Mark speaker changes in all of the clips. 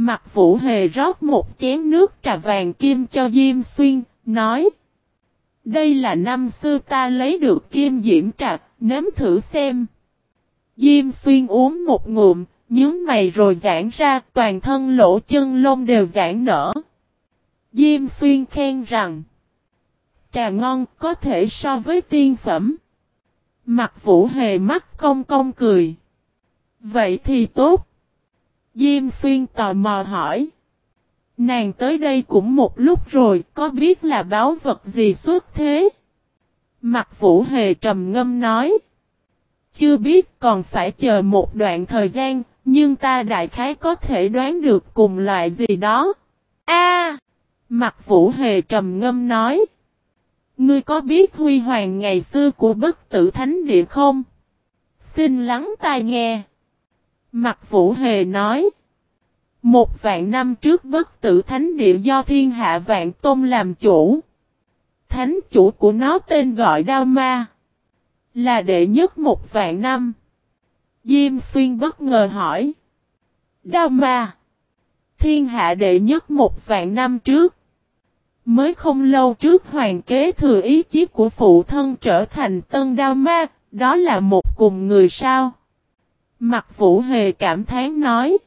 Speaker 1: Mặt vũ hề rót một chén nước trà vàng kim cho Diêm Xuyên, nói. Đây là năm xưa ta lấy được kim diễm trà, nếm thử xem. Diêm Xuyên uống một ngụm, nhướng mày rồi giãn ra, toàn thân lỗ chân lông đều giãn nở. Diêm Xuyên khen rằng, trà ngon có thể so với tiên phẩm. Mặt vũ hề mắt cong cong cười. Vậy thì tốt. Diêm Xuyên tò mò hỏi. Nàng tới đây cũng một lúc rồi, có biết là báo vật gì xuất thế? Mặt vũ hề trầm ngâm nói. Chưa biết còn phải chờ một đoạn thời gian, nhưng ta đại khái có thể đoán được cùng loại gì đó. A! mặt vũ hề trầm ngâm nói. Ngươi có biết huy hoàng ngày xưa của bất tử thánh địa không? Xin lắng tai nghe. Mặt vũ hề nói. Một vạn năm trước bất tử thánh địa do thiên hạ vạn tôn làm chủ. Thánh chủ của nó tên gọi Đao Ma. Là đệ nhất một vạn năm. Diêm xuyên bất ngờ hỏi. Đao Ma. Thiên hạ đệ nhất một vạn năm trước. Mới không lâu trước hoàng kế thừa ý chí của phụ thân trở thành tân đao ma, đó là một cùng người sao. Mặt vũ hề cảm thán nói.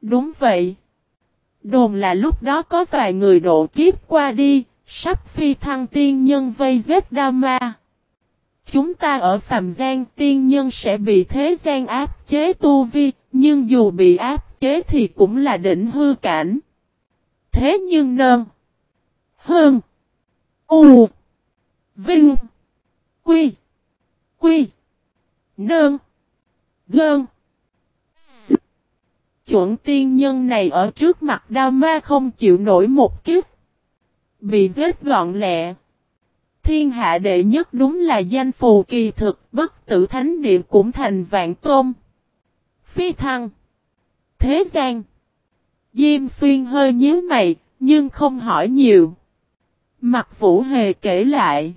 Speaker 1: Đúng vậy. Đồn là lúc đó có vài người độ kiếp qua đi, sắp phi thăng tiên nhân vây giết đa ma. Chúng ta ở Phạm gian tiên nhân sẽ bị thế gian áp chế tu vi, nhưng dù bị áp chế thì cũng là đỉnh hư cảnh. Thế nhưng nơn. Hơn. U. Vinh. Quy. Quy. Nơn. Gơn. Chuẩn tiên nhân này ở trước mặt đao ma không chịu nổi một kiếp. Bị giết gọn lẹ. Thiên hạ đệ nhất đúng là danh phù kỳ thực bất tử thánh địa cũng thành vạn tôn. Phi thăng. Thế gian. Diêm xuyên hơi nhíu mày, nhưng không hỏi nhiều. Mặt vũ hề kể lại.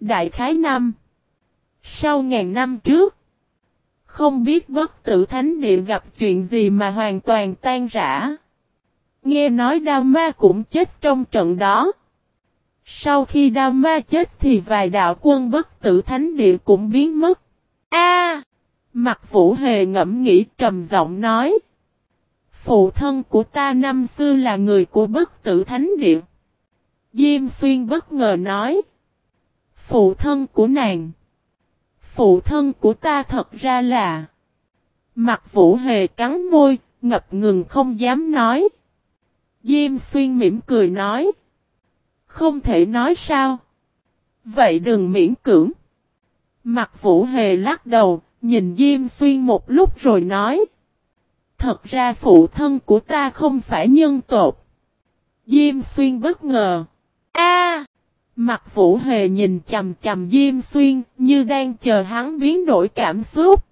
Speaker 1: Đại khái năm. Sau ngàn năm trước. Không biết bất tử thánh địa gặp chuyện gì mà hoàn toàn tan rã. Nghe nói đao ma cũng chết trong trận đó. Sau khi đao ma chết thì vài đạo quân bất tử thánh địa cũng biến mất. A! mặt vũ hề ngẫm nghĩ trầm giọng nói. Phụ thân của ta năm xưa là người của bất tử thánh địa. Diêm xuyên bất ngờ nói. Phụ thân của nàng. Phụ thân của ta thật ra là. Mặt vũ hề cắn môi, ngập ngừng không dám nói. Diêm xuyên mỉm cười nói. Không thể nói sao. Vậy đừng miễn cưỡng. Mặt vũ hề lắc đầu, nhìn Diêm xuyên một lúc rồi nói. Thật ra phụ thân của ta không phải nhân tộc. Diêm xuyên bất ngờ. A! Mặt vũ hề nhìn chầm chầm Diêm xuyên như đang chờ hắn biến đổi cảm xúc.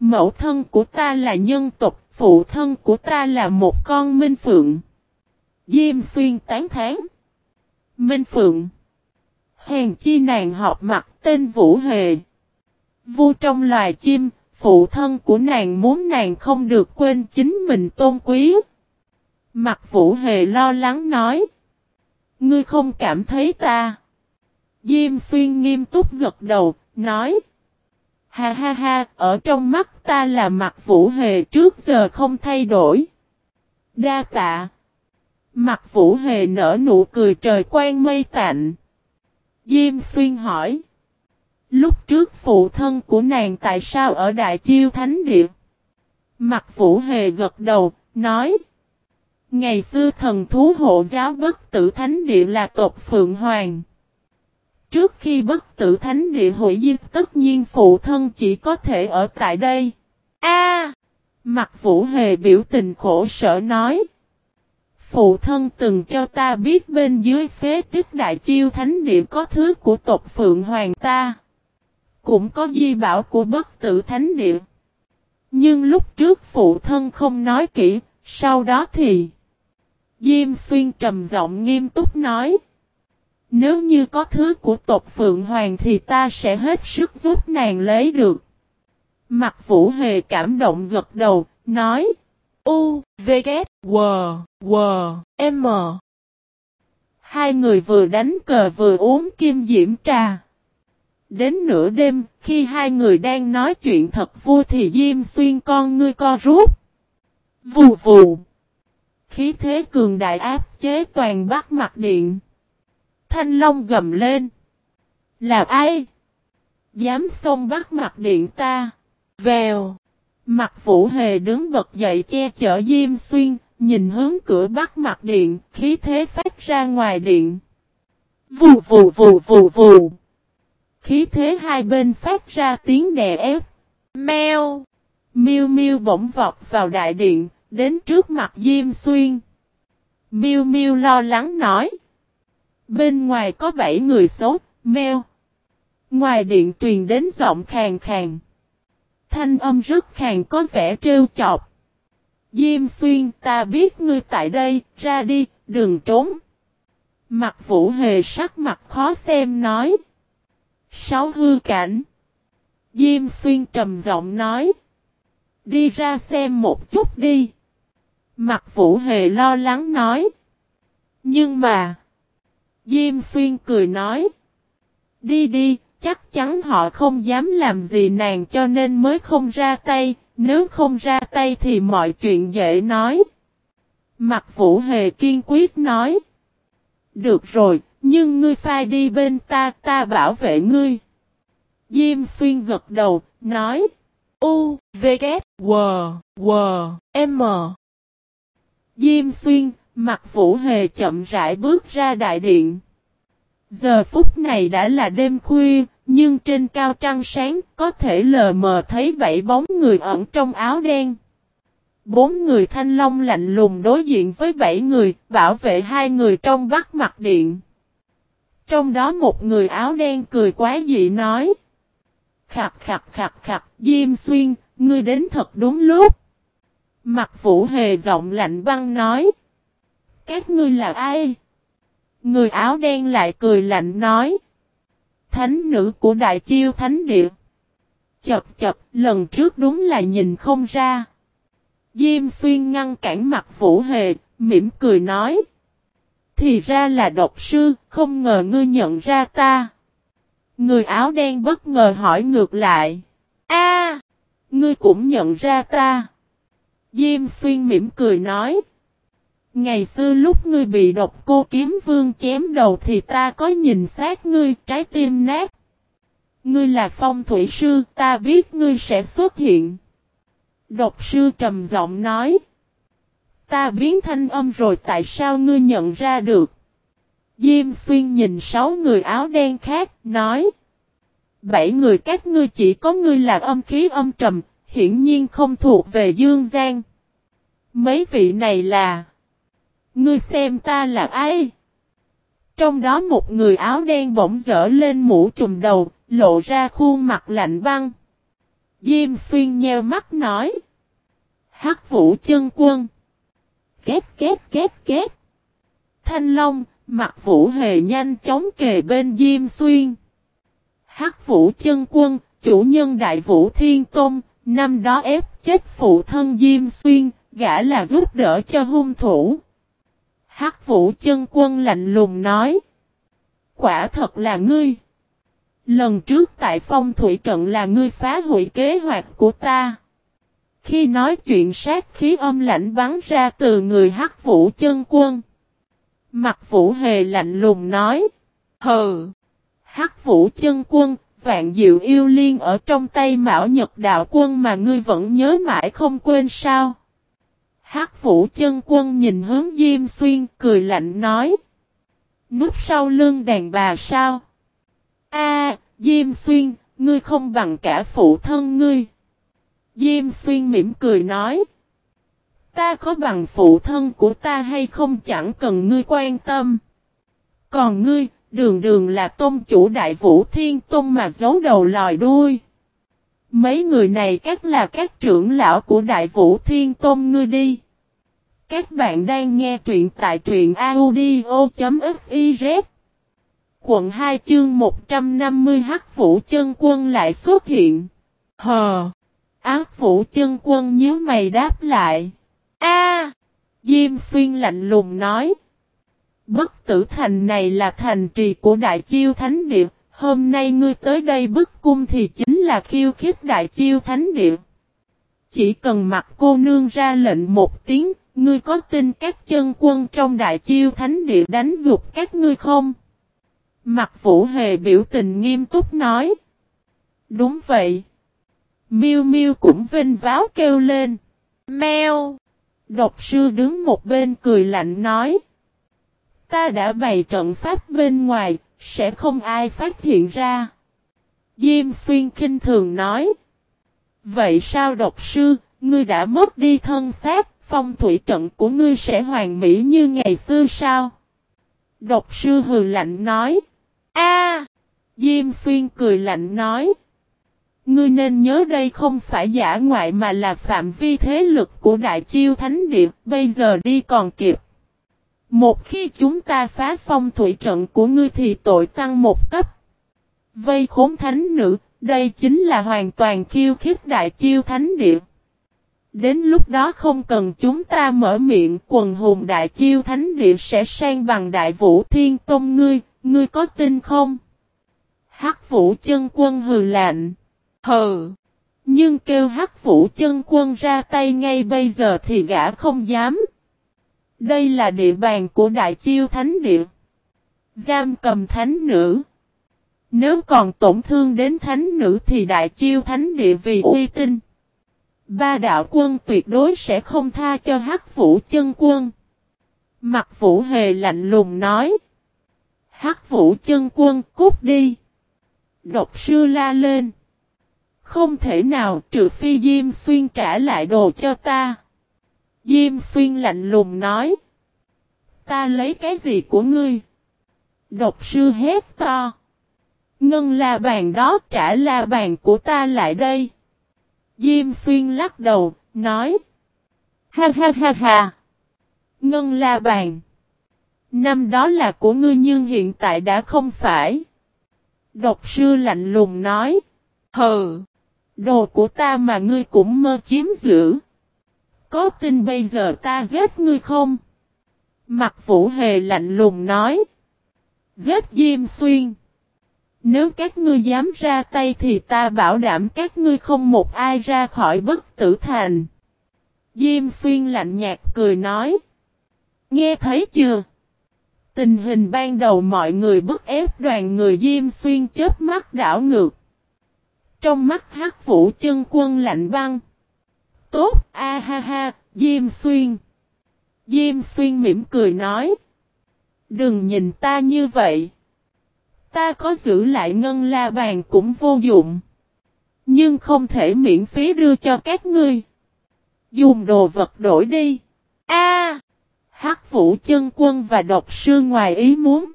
Speaker 1: Mẫu thân của ta là nhân tộc, phụ thân của ta là một con minh phượng. Diêm xuyên tán thán. Minh phượng. Hèn chi nàng học mặt tên Vũ Hề. Vu trong loài chim, phụ thân của nàng muốn nàng không được quên chính mình tôn quý. Mặt Vũ Hề lo lắng nói. Ngươi không cảm thấy ta. Diêm xuyên nghiêm túc gật đầu, nói. Ha ha ha, ở trong mắt ta là mặt Vũ Hề trước giờ không thay đổi. Đa tạ. Mặt Vũ Hề nở nụ cười trời quan mây tạnh. Diêm xuyên hỏi. Lúc trước phụ thân của nàng tại sao ở Đại Chiêu Thánh Địa? Mặt Vũ Hề gật đầu, nói. Ngày xưa thần thú hộ giáo bất tử Thánh Địa là tộc Phượng Hoàng. Trước khi bất tử Thánh Địa hội diệt tất nhiên phụ thân chỉ có thể ở tại đây. A Mặt Vũ Hề biểu tình khổ sở nói. Phụ thân từng cho ta biết bên dưới phế tích đại chiêu thánh địa có thứ của tộc Phượng Hoàng ta. Cũng có di bảo của bất tử thánh địa. Nhưng lúc trước phụ thân không nói kỹ, sau đó thì... Diêm xuyên trầm giọng nghiêm túc nói. Nếu như có thứ của tộc Phượng Hoàng thì ta sẽ hết sức giúp nàng lấy được. Mặt vũ hề cảm động gật đầu, nói.
Speaker 2: U, V, K, W, W, M.
Speaker 1: Hai người vừa đánh cờ vừa uống kim diễm trà. Đến nửa đêm, khi hai người đang nói chuyện thật vui thì Diêm Xuyên con ngươi co rút. Vù vù. Khí thế cường đại áp chế toàn bắc mặt điện. Thanh Long gầm lên. Là ai? Dám xông bắt mặt điện ta. Vèo. Mặt vũ hề đứng bật dậy che chở Diêm Xuyên, nhìn hướng cửa bắt mặt điện, khí thế phát ra ngoài điện. Vù vù vù vù vù. Khí thế hai bên phát ra tiếng đè ép. Mèo. Miu Miu bỗng vọt vào đại điện, đến trước mặt Diêm Xuyên. Miu Miu lo lắng nói. Bên ngoài có bảy người xấu, meo. Ngoài điện truyền đến giọng khàn khàn. Thanh âm rất khàn có vẻ trêu chọc. Diêm xuyên ta biết ngươi tại đây, ra đi, đừng trốn. Mặt vũ hề sắc mặt khó xem nói. Sáu hư cảnh. Diêm xuyên trầm giọng nói. Đi ra xem một chút đi. Mặt vũ hề lo lắng nói. Nhưng mà. Diêm xuyên cười nói. Đi đi, chắc chắn họ không dám làm gì nàng cho nên mới không ra tay, nếu không ra tay thì mọi chuyện dễ nói. Mặt vũ hề kiên quyết nói. Được rồi, nhưng ngươi phai đi bên ta, ta bảo vệ ngươi. Diêm xuyên gật đầu, nói. U, V, K, W, W, M. Diêm xuyên, mặt vũ hề chậm rãi bước ra đại điện. Giờ phút này đã là đêm khuya, nhưng trên cao trăng sáng có thể lờ mờ thấy bảy bóng người ẩn trong áo đen. Bốn người thanh long lạnh lùng đối diện với bảy người, bảo vệ hai người trong bắt mặt điện. Trong đó một người áo đen cười quá dị nói. Khặt khặt khặt khặt, Diêm Xuyên, ngươi đến thật đúng lúc. Mặt vũ hề giọng lạnh băng nói. Các ngươi là ai? Người áo đen lại cười lạnh nói. Thánh nữ của đại chiêu thánh địa. Chập chập, lần trước đúng là nhìn không ra. Diêm xuyên ngăn cản mặt vũ hề, mỉm cười nói. Thì ra là độc sư, không ngờ ngươi nhận ra ta. Người áo đen bất ngờ hỏi ngược lại. A, ngươi cũng nhận ra ta. Diêm xuyên mỉm cười nói. Ngày xưa lúc ngươi bị độc cô kiếm vương chém đầu thì ta có nhìn sát ngươi trái tim nát. Ngươi là phong thủy sư, ta biết ngươi sẽ xuất hiện. Độc sư trầm giọng nói. Ta biến thanh âm rồi tại sao ngươi nhận ra được? Diêm xuyên nhìn sáu người áo đen khác, nói. Bảy người các ngươi chỉ có ngươi là âm khí âm trầm, hiển nhiên không thuộc về Dương Giang. Mấy vị này là... Ngươi xem ta là ai? Trong đó một người áo đen bỗng dở lên mũ trùm đầu, lộ ra khuôn mặt lạnh băng. Diêm xuyên nheo mắt nói. Hắc vũ chân quân. Két két két két. Thanh Long, mặt vũ hề nhanh chóng kề bên Diêm xuyên. Hắc vũ chân quân, chủ nhân đại vũ thiên tôn, năm đó ép chết phụ thân Diêm xuyên, gã là giúp đỡ cho hung thủ. Hắc vũ chân quân lạnh lùng nói. Quả thật là ngươi. Lần trước tại phong thủy trận là ngươi phá hủy kế hoạch của ta. Khi nói chuyện sát khí âm lạnh bắn ra từ người hắc vũ chân quân. Mặt vũ hề lạnh lùng nói. Hờ! Hắc vũ chân quân, vạn diệu yêu liên ở trong tay mão nhật đạo quân mà ngươi vẫn nhớ mãi không quên sao. Hắc vũ chân quân nhìn hướng Diêm Xuyên cười lạnh nói. Núp sau lưng đàn bà sao? A, Diêm Xuyên, ngươi không bằng cả phụ thân ngươi. Diêm Xuyên mỉm cười nói. Ta có bằng phụ thân của ta hay không chẳng cần ngươi quan tâm. Còn ngươi, đường đường là tôn chủ đại vũ thiên tôn mà giấu đầu lòi đuôi. Mấy người này các là các trưởng lão của Đại Vũ Thiên Tôn ngươi đi. Các bạn đang nghe truyện tại truyện audio.fif Quận 2 chương 150 Hắc Vũ Chân Quân lại xuất hiện. Hờ. Ác Vũ Chân Quân nhớ mày đáp lại. A, A! Diêm xuyên lạnh lùng nói. Bất tử thành này là thành trì của đại chiêu thánh địa. Hôm nay ngươi tới đây bức cung thì chính là khiêu khích đại chiêu thánh địa. Chỉ cần mặc cô nương ra lệnh một tiếng, ngươi có tin các chân quân trong đại chiêu thánh địa đánh gục các ngươi không? Mặt vũ hề biểu tình nghiêm túc nói. Đúng vậy. Miêu Miêu cũng vinh váo kêu lên. Mèo. Độc sư đứng một bên cười lạnh nói. Ta đã bày trận pháp bên ngoài, sẽ không ai phát hiện ra. Diêm xuyên kinh thường nói. Vậy sao độc sư, ngươi đã mất đi thân xác, phong thủy trận của ngươi sẽ hoàn mỹ như ngày xưa sao? Độc sư hừ lạnh nói. A! Diêm xuyên cười lạnh nói. Ngươi nên nhớ đây không phải giả ngoại mà là phạm vi thế lực của Đại Chiêu Thánh Địa, bây giờ đi còn kịp. Một khi chúng ta phá phong thủy trận của ngươi thì tội tăng một cấp. Vây khốn thánh nữ, đây chính là hoàn toàn khiêu khích Đại Chiêu Thánh Địa. Đến lúc đó không cần chúng ta mở miệng quần hùng Đại Chiêu Thánh Địa sẽ sang bằng Đại Vũ Thiên Tôn ngươi, ngươi có tin không? Hắc Vũ chân quân hừ lạnh. Hừ. Nhưng kêu hắc vũ chân quân ra tay ngay bây giờ thì gã không dám. Đây là địa bàn của đại chiêu thánh địa. Giam cầm thánh nữ. Nếu còn tổn thương đến thánh nữ thì đại chiêu thánh địa vì uy tín. Ba đạo quân tuyệt đối sẽ không tha cho hắc vũ chân quân. Mặt vũ hề lạnh lùng nói. Hắc vũ chân quân, cút đi. Độc sư la lên. Không thể nào, trừ phi Diêm Xuyên trả lại đồ cho ta. Diêm Xuyên lạnh lùng nói. Ta lấy cái gì của ngươi? Độc sư hét to. Ngân la bàn đó trả la bàn của ta lại đây. Diêm Xuyên lắc đầu, nói. Ha ha ha ha. Ngân la bàn. Năm đó là của ngươi nhưng hiện tại đã không phải. Độc sư lạnh lùng nói. Hừ. Đồ của ta mà ngươi cũng mơ chiếm giữ. Có tin bây giờ ta giết ngươi không? Mặt vũ hề lạnh lùng nói. Giết Diêm Xuyên. Nếu các ngươi dám ra tay thì ta bảo đảm các ngươi không một ai ra khỏi bất tử thành. Diêm Xuyên lạnh nhạt cười nói. Nghe thấy chưa? Tình hình ban đầu mọi người bức ép đoàn người Diêm Xuyên chết mắt đảo ngược. Trong mắt hắc vũ chân quân lạnh băng. Tốt, a ha ha, Diêm Xuyên. Diêm Xuyên mỉm cười nói. Đừng nhìn ta như vậy. Ta có giữ lại ngân la bàn cũng vô dụng. Nhưng không thể miễn phí đưa cho các ngươi. Dùng đồ vật đổi đi. A! Hắc vũ chân quân và độc sư ngoài ý muốn.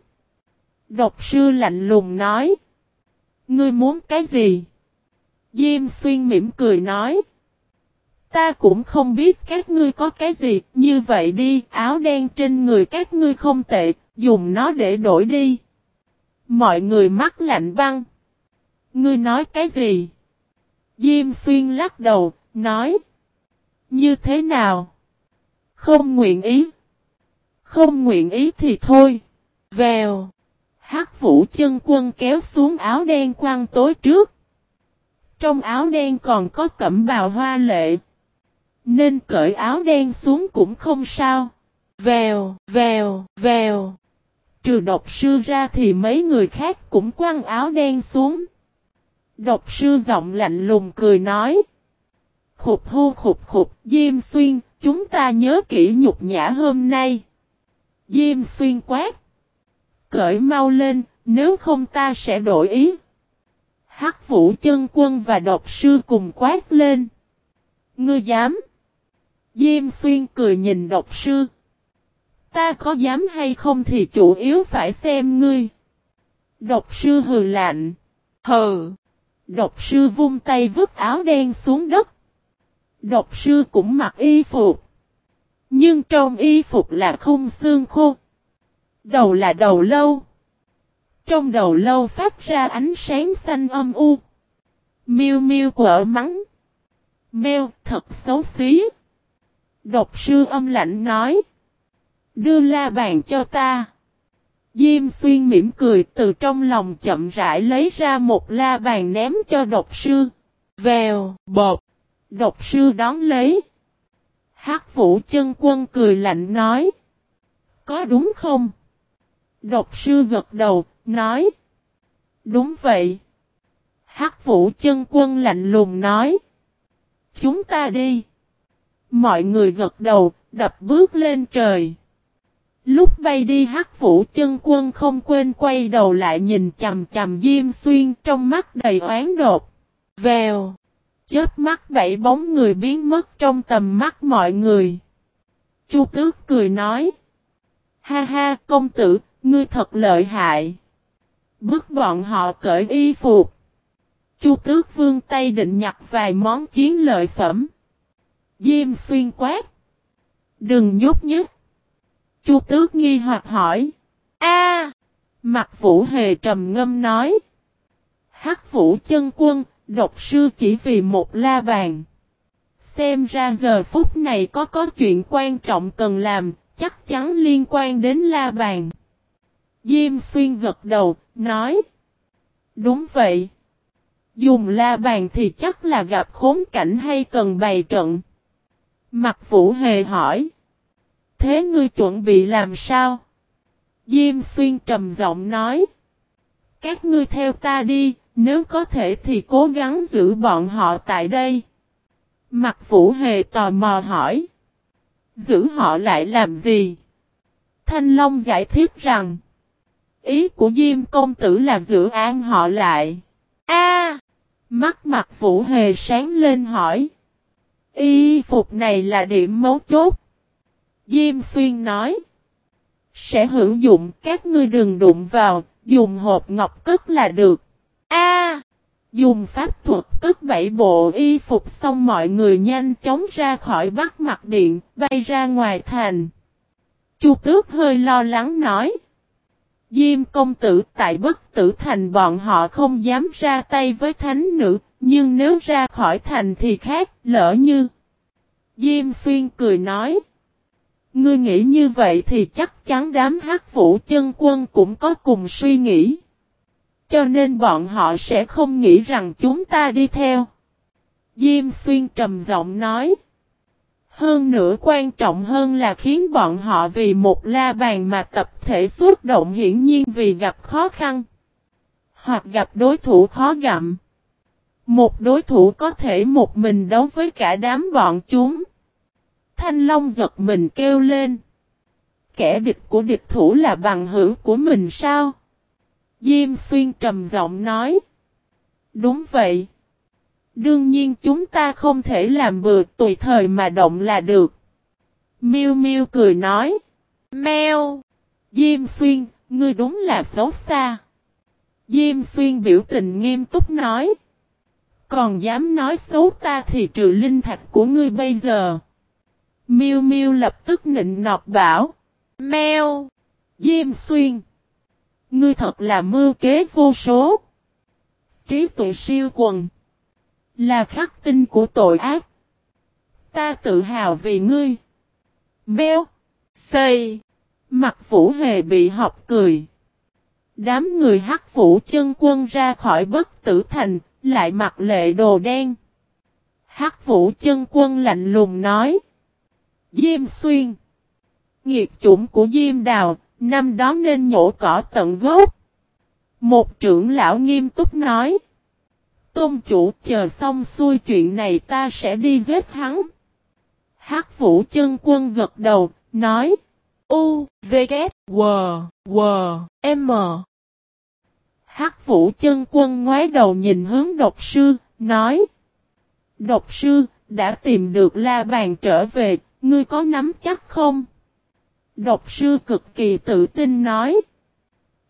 Speaker 1: Độc sư lạnh lùng nói. Ngươi muốn cái gì? Diêm xuyên mỉm cười nói. Ta cũng không biết các ngươi có cái gì, như vậy đi, áo đen trên người các ngươi không tệ, dùng nó để đổi đi. Mọi người mắt lạnh băng. Ngươi nói cái gì? Diêm xuyên lắc đầu, nói. Như thế nào? Không nguyện ý. Không nguyện ý thì thôi. Vèo. Hắc vũ chân quân kéo xuống áo đen quăng tối trước. Trong áo đen còn có cẩm bào hoa lệ. Nên cởi áo đen xuống cũng không sao. Vèo, vèo, vèo. Trừ độc sư ra thì mấy người khác cũng quăng áo đen xuống. Độc sư giọng lạnh lùng cười nói. Khục hô khục khục, Diêm Xuyên, chúng ta nhớ kỹ nhục nhã hôm nay. Diêm Xuyên quát. Cởi mau lên, nếu không ta sẽ đổi ý. Hắc vũ chân quân và độc sư cùng quát lên. Ngươi dám? Diêm xuyên cười nhìn độc sư. Ta có dám hay không thì chủ yếu phải xem ngươi. Độc sư hừ lạnh. Hừ. Độc sư vung tay vứt áo đen xuống đất. Độc sư cũng mặc y phục. Nhưng trong y phục là không xương khô. Đầu là đầu lâu. Trong đầu lâu phát ra ánh sáng xanh âm u. Miêu miêu quở mắng. Mèo, thật xấu xí. Độc sư âm lạnh nói. Đưa la bàn cho ta. Diêm xuyên mỉm cười từ trong lòng chậm rãi lấy ra một la bàn ném cho độc sư.
Speaker 2: Vèo, bột.
Speaker 1: Độc sư đón lấy. Hắc vũ chân quân cười lạnh nói. Có đúng không? Độc sư gật đầu, nói. Đúng vậy. Hắc vũ chân quân lạnh lùng nói. Chúng ta đi. Mọi người gật đầu, đập bước lên trời. Lúc bay đi hắc vũ chân quân không quên quay đầu lại nhìn chầm chầm Diêm Xuyên trong mắt đầy oán đột. Vèo. Chết mắt bảy bóng người biến mất trong tầm mắt mọi người. Chu tước cười nói. Ha ha công tử, ngươi thật lợi hại. Bước bọn họ cởi y phục. Chu tước vương tay định nhặt vài món chiến lợi phẩm. Diêm xuyên quát. Đừng nhúc nhích. Chu tước nghi hoặc hỏi. A, Mặt vũ hề trầm ngâm nói. Hắc vũ chân quân, độc sư chỉ vì một la bàn. Xem ra giờ phút này có có chuyện quan trọng cần làm, chắc chắn liên quan đến la bàn. Diêm xuyên gật đầu, nói. Đúng vậy. Dùng la bàn thì chắc là gặp khốn cảnh hay cần bày trận. Mặt vũ hề hỏi. Thế ngươi chuẩn bị làm sao? Diêm xuyên trầm giọng nói. Các ngươi theo ta đi, nếu có thể thì cố gắng giữ bọn họ tại đây. Mặt vũ hề tò mò hỏi. Giữ họ lại làm gì? Thanh Long giải thích rằng. Ý của Diêm công tử là giữ an họ lại. A, Mắt mặt vũ hề sáng lên hỏi. Y phục này là điểm mấu chốt. Diêm xuyên nói. Sẽ hữu dụng các ngươi đừng đụng vào, dùng hộp ngọc cất là được. A, Dùng pháp thuật cất bảy bộ y phục xong mọi người nhanh chóng ra khỏi bắc mặt điện, bay ra ngoài thành. Chu tước hơi lo lắng nói. Diêm công tử tại bất tử thành bọn họ không dám ra tay với thánh nữ, nhưng nếu ra khỏi thành thì khác, lỡ như. Diêm xuyên cười nói. Ngươi nghĩ như vậy thì chắc chắn đám hát vũ chân quân cũng có cùng suy nghĩ. Cho nên bọn họ sẽ không nghĩ rằng chúng ta đi theo. Diêm xuyên trầm giọng nói. Hơn nữa quan trọng hơn là khiến bọn họ vì một la bàn mà tập thể xuất động hiển nhiên vì gặp khó khăn. Hoặc gặp đối thủ khó gặm. Một đối thủ có thể một mình đấu với cả đám bọn chúng. Thanh Long giật mình kêu lên. Kẻ địch của địch thủ là bằng hữu của mình sao? Diêm xuyên trầm giọng nói. Đúng vậy. Đương nhiên chúng ta không thể làm bừa tùy thời mà động là được. Miu Miu cười nói. Mèo. Diêm xuyên, ngươi đúng là xấu xa. Diêm xuyên biểu tình nghiêm túc nói. Còn dám nói xấu ta thì trừ linh thạch của ngươi bây giờ. Miu Miu lập tức nịnh nọt bảo. Mèo. Diêm xuyên. Ngươi thật là mưu kế vô số. Trí tuệ siêu quần. Là khắc tinh của tội ác. Ta tự hào vì ngươi. Beo. Xây. Mặt vũ hề bị học cười. Đám người hắc vũ chân quân ra khỏi bất tử thành, lại mặc lệ đồ đen. Hắc vũ chân quân lạnh lùng nói. Diêm xuyên. Nghiệt chủng của Diêm Đào, năm đó nên nhổ cỏ tận gốc. Một trưởng lão nghiêm túc nói. Tôn chủ chờ xong xuôi chuyện này ta sẽ đi giết hắn. Hắc vũ chân quân gật đầu, nói. U, V, K, W, W, M. Hắc vũ chân quân ngoái đầu nhìn hướng độc sư, nói. Độc sư, đã tìm được la bàn trở về, ngươi có nắm chắc không? Độc sư cực kỳ tự tin nói.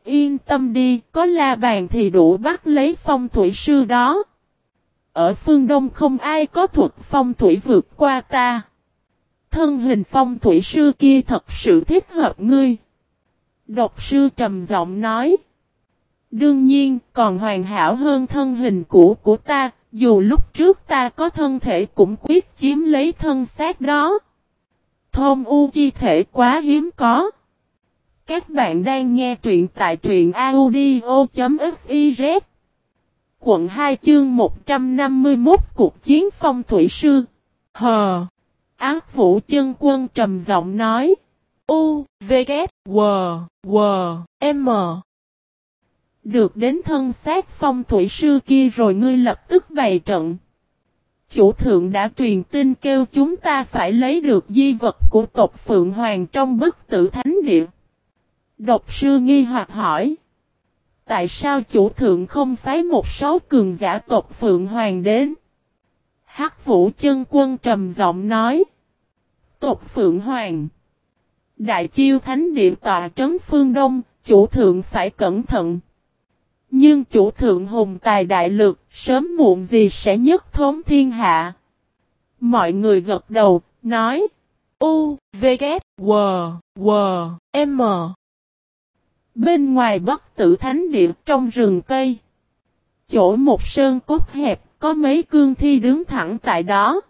Speaker 1: Yên tâm đi, có la bàn thì đủ bắt lấy phong thủy sư đó. Ở phương Đông không ai có thuật phong thủy vượt qua ta. Thân hình phong thủy sư kia thật sự thích hợp ngươi. Độc sư trầm giọng nói. Đương nhiên, còn hoàn hảo hơn thân hình cũ của ta, dù lúc trước ta có thân thể cũng quyết chiếm lấy thân xác đó. Thôn U chi thể quá hiếm có. Các bạn đang nghe truyện tại truyện audio.fiz. Quận 2 chương 151 Cuộc chiến phong thủy sư.
Speaker 2: Hờ.
Speaker 1: Ác vũ chân quân trầm giọng nói.
Speaker 2: U, V, K, W, W, M.
Speaker 1: Được đến thân xác phong thủy sư kia rồi ngươi lập tức bày trận. Chủ thượng đã truyền tin kêu chúng ta phải lấy được di vật của tộc Phượng Hoàng trong bức tử thánh địa. Độc sư nghi hoặc hỏi. Tại sao chủ thượng không phái một số cường giả tộc Phượng Hoàng đến? Hắc vũ chân quân trầm giọng nói. Tộc Phượng Hoàng. Đại chiêu thánh địa tọa trấn phương Đông, chủ thượng phải cẩn thận. Nhưng chủ thượng hùng tài đại lực, sớm muộn gì sẽ nhất thống thiên hạ. Mọi người gật đầu, nói.
Speaker 2: U, V, K, W, W, M.
Speaker 1: Bên ngoài bất tử thánh địa trong rừng cây. Chỗ một sơn cốt hẹp, có mấy cương thi đứng thẳng tại đó.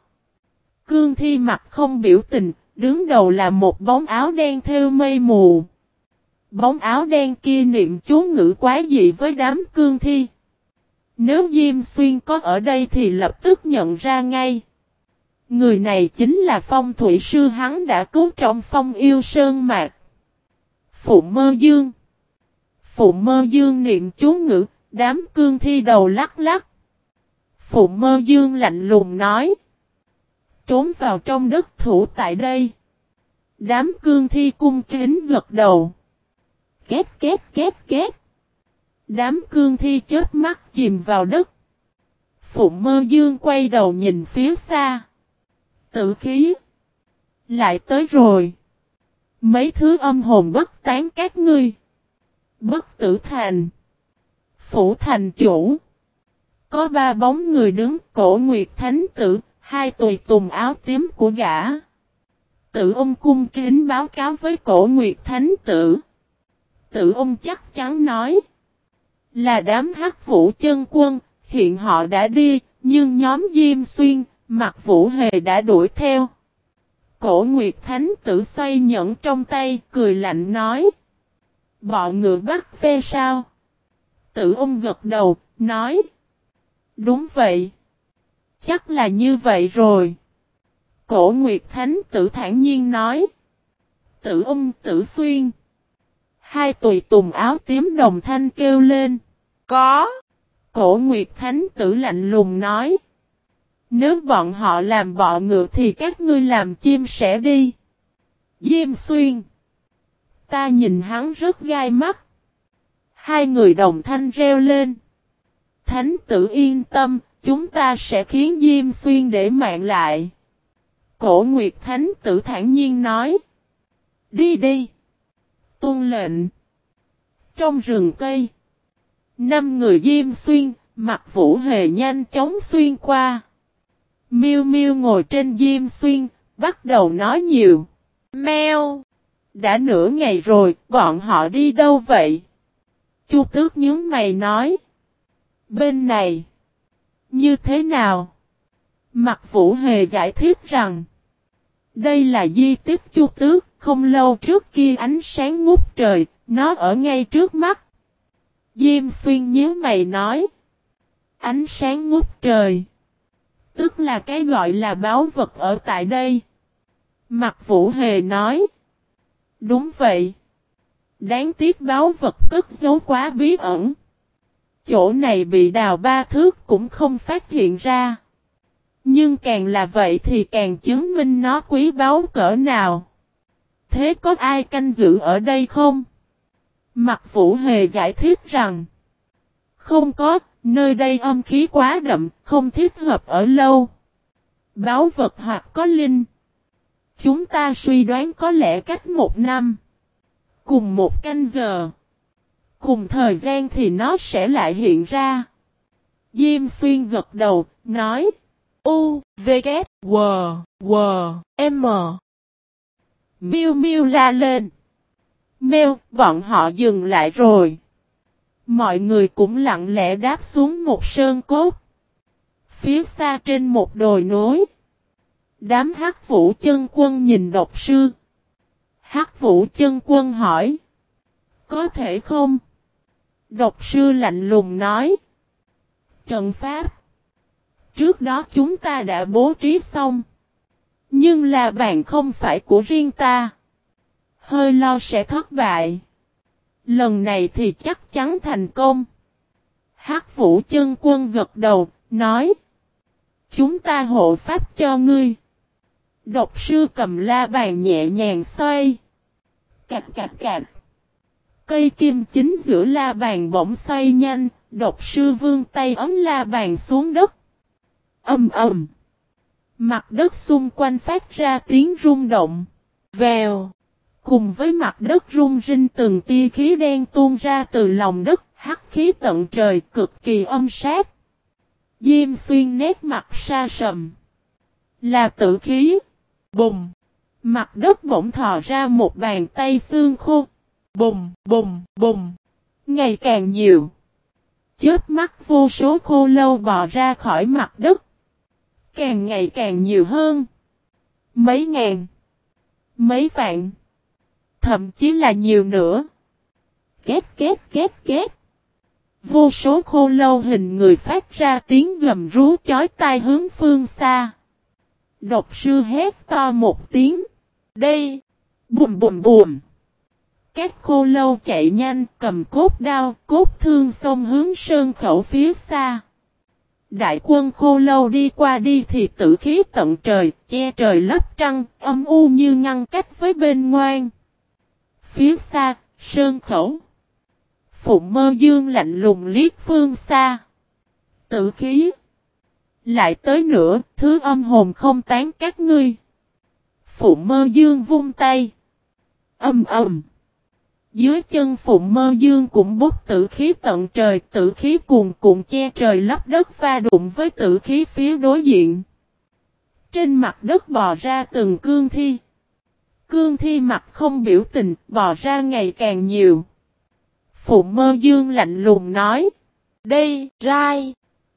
Speaker 1: Cương thi mặt không biểu tình, đứng đầu là một bóng áo đen theo mây mù. Bóng áo đen kia niệm chú ngữ quá dị với đám cương thi. Nếu Diêm Xuyên có ở đây thì lập tức nhận ra ngay. Người này chính là phong thủy sư hắn đã cứu trong phong yêu sơn mạc. Phụ mơ dương. Phụ mơ dương niệm chú ngữ, đám cương thi đầu lắc lắc. Phụ mơ dương lạnh lùng nói. Trốn vào trong đất thủ tại đây. Đám cương thi cung kính gật đầu. Két két két két. Đám cương thi chết mắt chìm vào đất. Phụ mơ dương quay đầu nhìn phía xa. Tự khí. Lại tới rồi. Mấy thứ âm hồn bất tán các ngươi. Bất tử thành. Phủ thành chủ. Có ba bóng người đứng cổ nguyệt thánh tử, hai tùy tùng áo tím của gã. Tự ông cung kính báo cáo với cổ nguyệt thánh tử tử ông chắc chắn nói. Là đám hắc vũ chân quân, hiện họ đã đi, nhưng nhóm Diêm Xuyên, mặt vũ hề đã đuổi theo. Cổ Nguyệt Thánh tử xoay nhẫn trong tay, cười lạnh nói. bọn ngựa bắt ve sao? Tử ông gật đầu, nói. Đúng vậy. Chắc là như vậy rồi. Cổ Nguyệt Thánh tử thản nhiên nói. Tử ông tử xuyên. Hai tùy tùng áo tím đồng thanh kêu lên.
Speaker 2: Có.
Speaker 1: Cổ Nguyệt Thánh tử lạnh lùng nói. Nếu bọn họ làm bọ ngựa thì các ngươi làm chim sẽ đi. Diêm xuyên. Ta nhìn hắn rất gai mắt. Hai người đồng thanh reo lên. Thánh tử yên tâm, chúng ta sẽ khiến Diêm xuyên để mạng lại. Cổ Nguyệt Thánh tử thản nhiên nói. Đi đi. Tôn lệnh. Trong rừng cây. Năm người Diêm xuyên, mặt vũ hề nhanh chóng xuyên qua. Miêu Miêu ngồi trên Diêm Xuyên, bắt đầu nói nhiều.
Speaker 2: Mèo!
Speaker 1: Đã nửa ngày rồi, bọn họ đi đâu vậy? Chu tước nhướng mày nói. Bên này. Như thế nào? Mặt vũ hề giải thích rằng. Đây là di tích chu tước, không lâu trước kia ánh sáng ngút trời, nó ở ngay trước mắt. Diêm xuyên nhớ mày nói. Ánh sáng ngút trời. Tức là cái gọi là báo vật ở tại đây. Mặt vũ hề nói. Đúng vậy. Đáng tiếc báo vật cất giấu quá bí ẩn. Chỗ này bị đào ba thước cũng không phát hiện ra. Nhưng càng là vậy thì càng chứng minh nó quý báu cỡ nào. Thế có ai canh giữ ở đây không? Mặt vũ hề giải thích rằng. Không có, Nơi đây âm khí quá đậm, không thích hợp ở lâu. Báo vật hoặc có linh. Chúng ta suy đoán có lẽ cách một năm. Cùng một canh giờ. Cùng thời gian thì nó sẽ lại hiện ra. Diêm xuyên gật đầu, nói.
Speaker 2: U, V, K, W, W, M.
Speaker 1: Miu Miu la lên. Mèo, bọn họ dừng lại rồi. Mọi người cũng lặng lẽ đáp xuống một sơn cốt. Phía xa trên một đồi núi. Đám hắc vũ chân quân nhìn độc sư. Hắc vũ chân quân hỏi. Có thể không? Độc sư lạnh lùng nói. Trận Pháp. Trước đó chúng ta đã bố trí xong. Nhưng là bàn không phải của riêng ta. Hơi lo sẽ thất bại. Lần này thì chắc chắn thành công. Hắc vũ chân quân gật đầu, nói. Chúng ta hộ pháp cho ngươi. Độc sư cầm la bàn nhẹ nhàng xoay. Cạch cạch cạch. Cây kim chính giữa la bàn bỗng xoay nhanh, độc sư vương tay ấm la bàn xuống đất. Âm ầm. Mặt đất xung quanh phát ra tiếng rung động. Vèo. Cùng với mặt đất rung rinh từng tia khí đen tuôn ra từ lòng đất, hắc khí tận trời cực kỳ âm sát. Diêm xuyên nét mặt xa sầm. Là tử khí. Bùng. Mặt đất bỗng thò ra một bàn tay xương khô. Bùng, bùng, bùng. Ngày càng nhiều. Chết mắt vô số khô lâu bò ra khỏi mặt đất. Càng ngày càng nhiều hơn. Mấy ngàn. Mấy vạn. Thậm chí là nhiều nữa. Két két két két. Vô số khô lâu hình người phát ra tiếng gầm rú chói tai hướng phương xa. Độc sư hét to một tiếng. Đây. Bùm bùm bùm. Các khô lâu chạy nhanh cầm cốt đao, cốt thương xông hướng sơn khẩu phía xa. Đại quân khô lâu đi qua đi thì tử khí tận trời, che trời lấp trăng, âm u như ngăn cách với bên ngoan. Phía xa, sơn khẩu. Phụng mơ dương lạnh lùng liếc phương xa. Tử khí. Lại tới nữa, thứ âm hồn không tán các ngươi. Phụng mơ dương vung tay. Âm ầm. Dưới chân Phụng Mơ Dương cũng bốc tử khí tận trời, tử khí cuồn cuộn che trời lấp đất pha đụng với tử khí phía đối diện. Trên mặt đất bò ra từng cương thi. Cương thi mặt không biểu tình, bò ra ngày càng nhiều. Phụng Mơ Dương lạnh lùng nói. Đây, rai.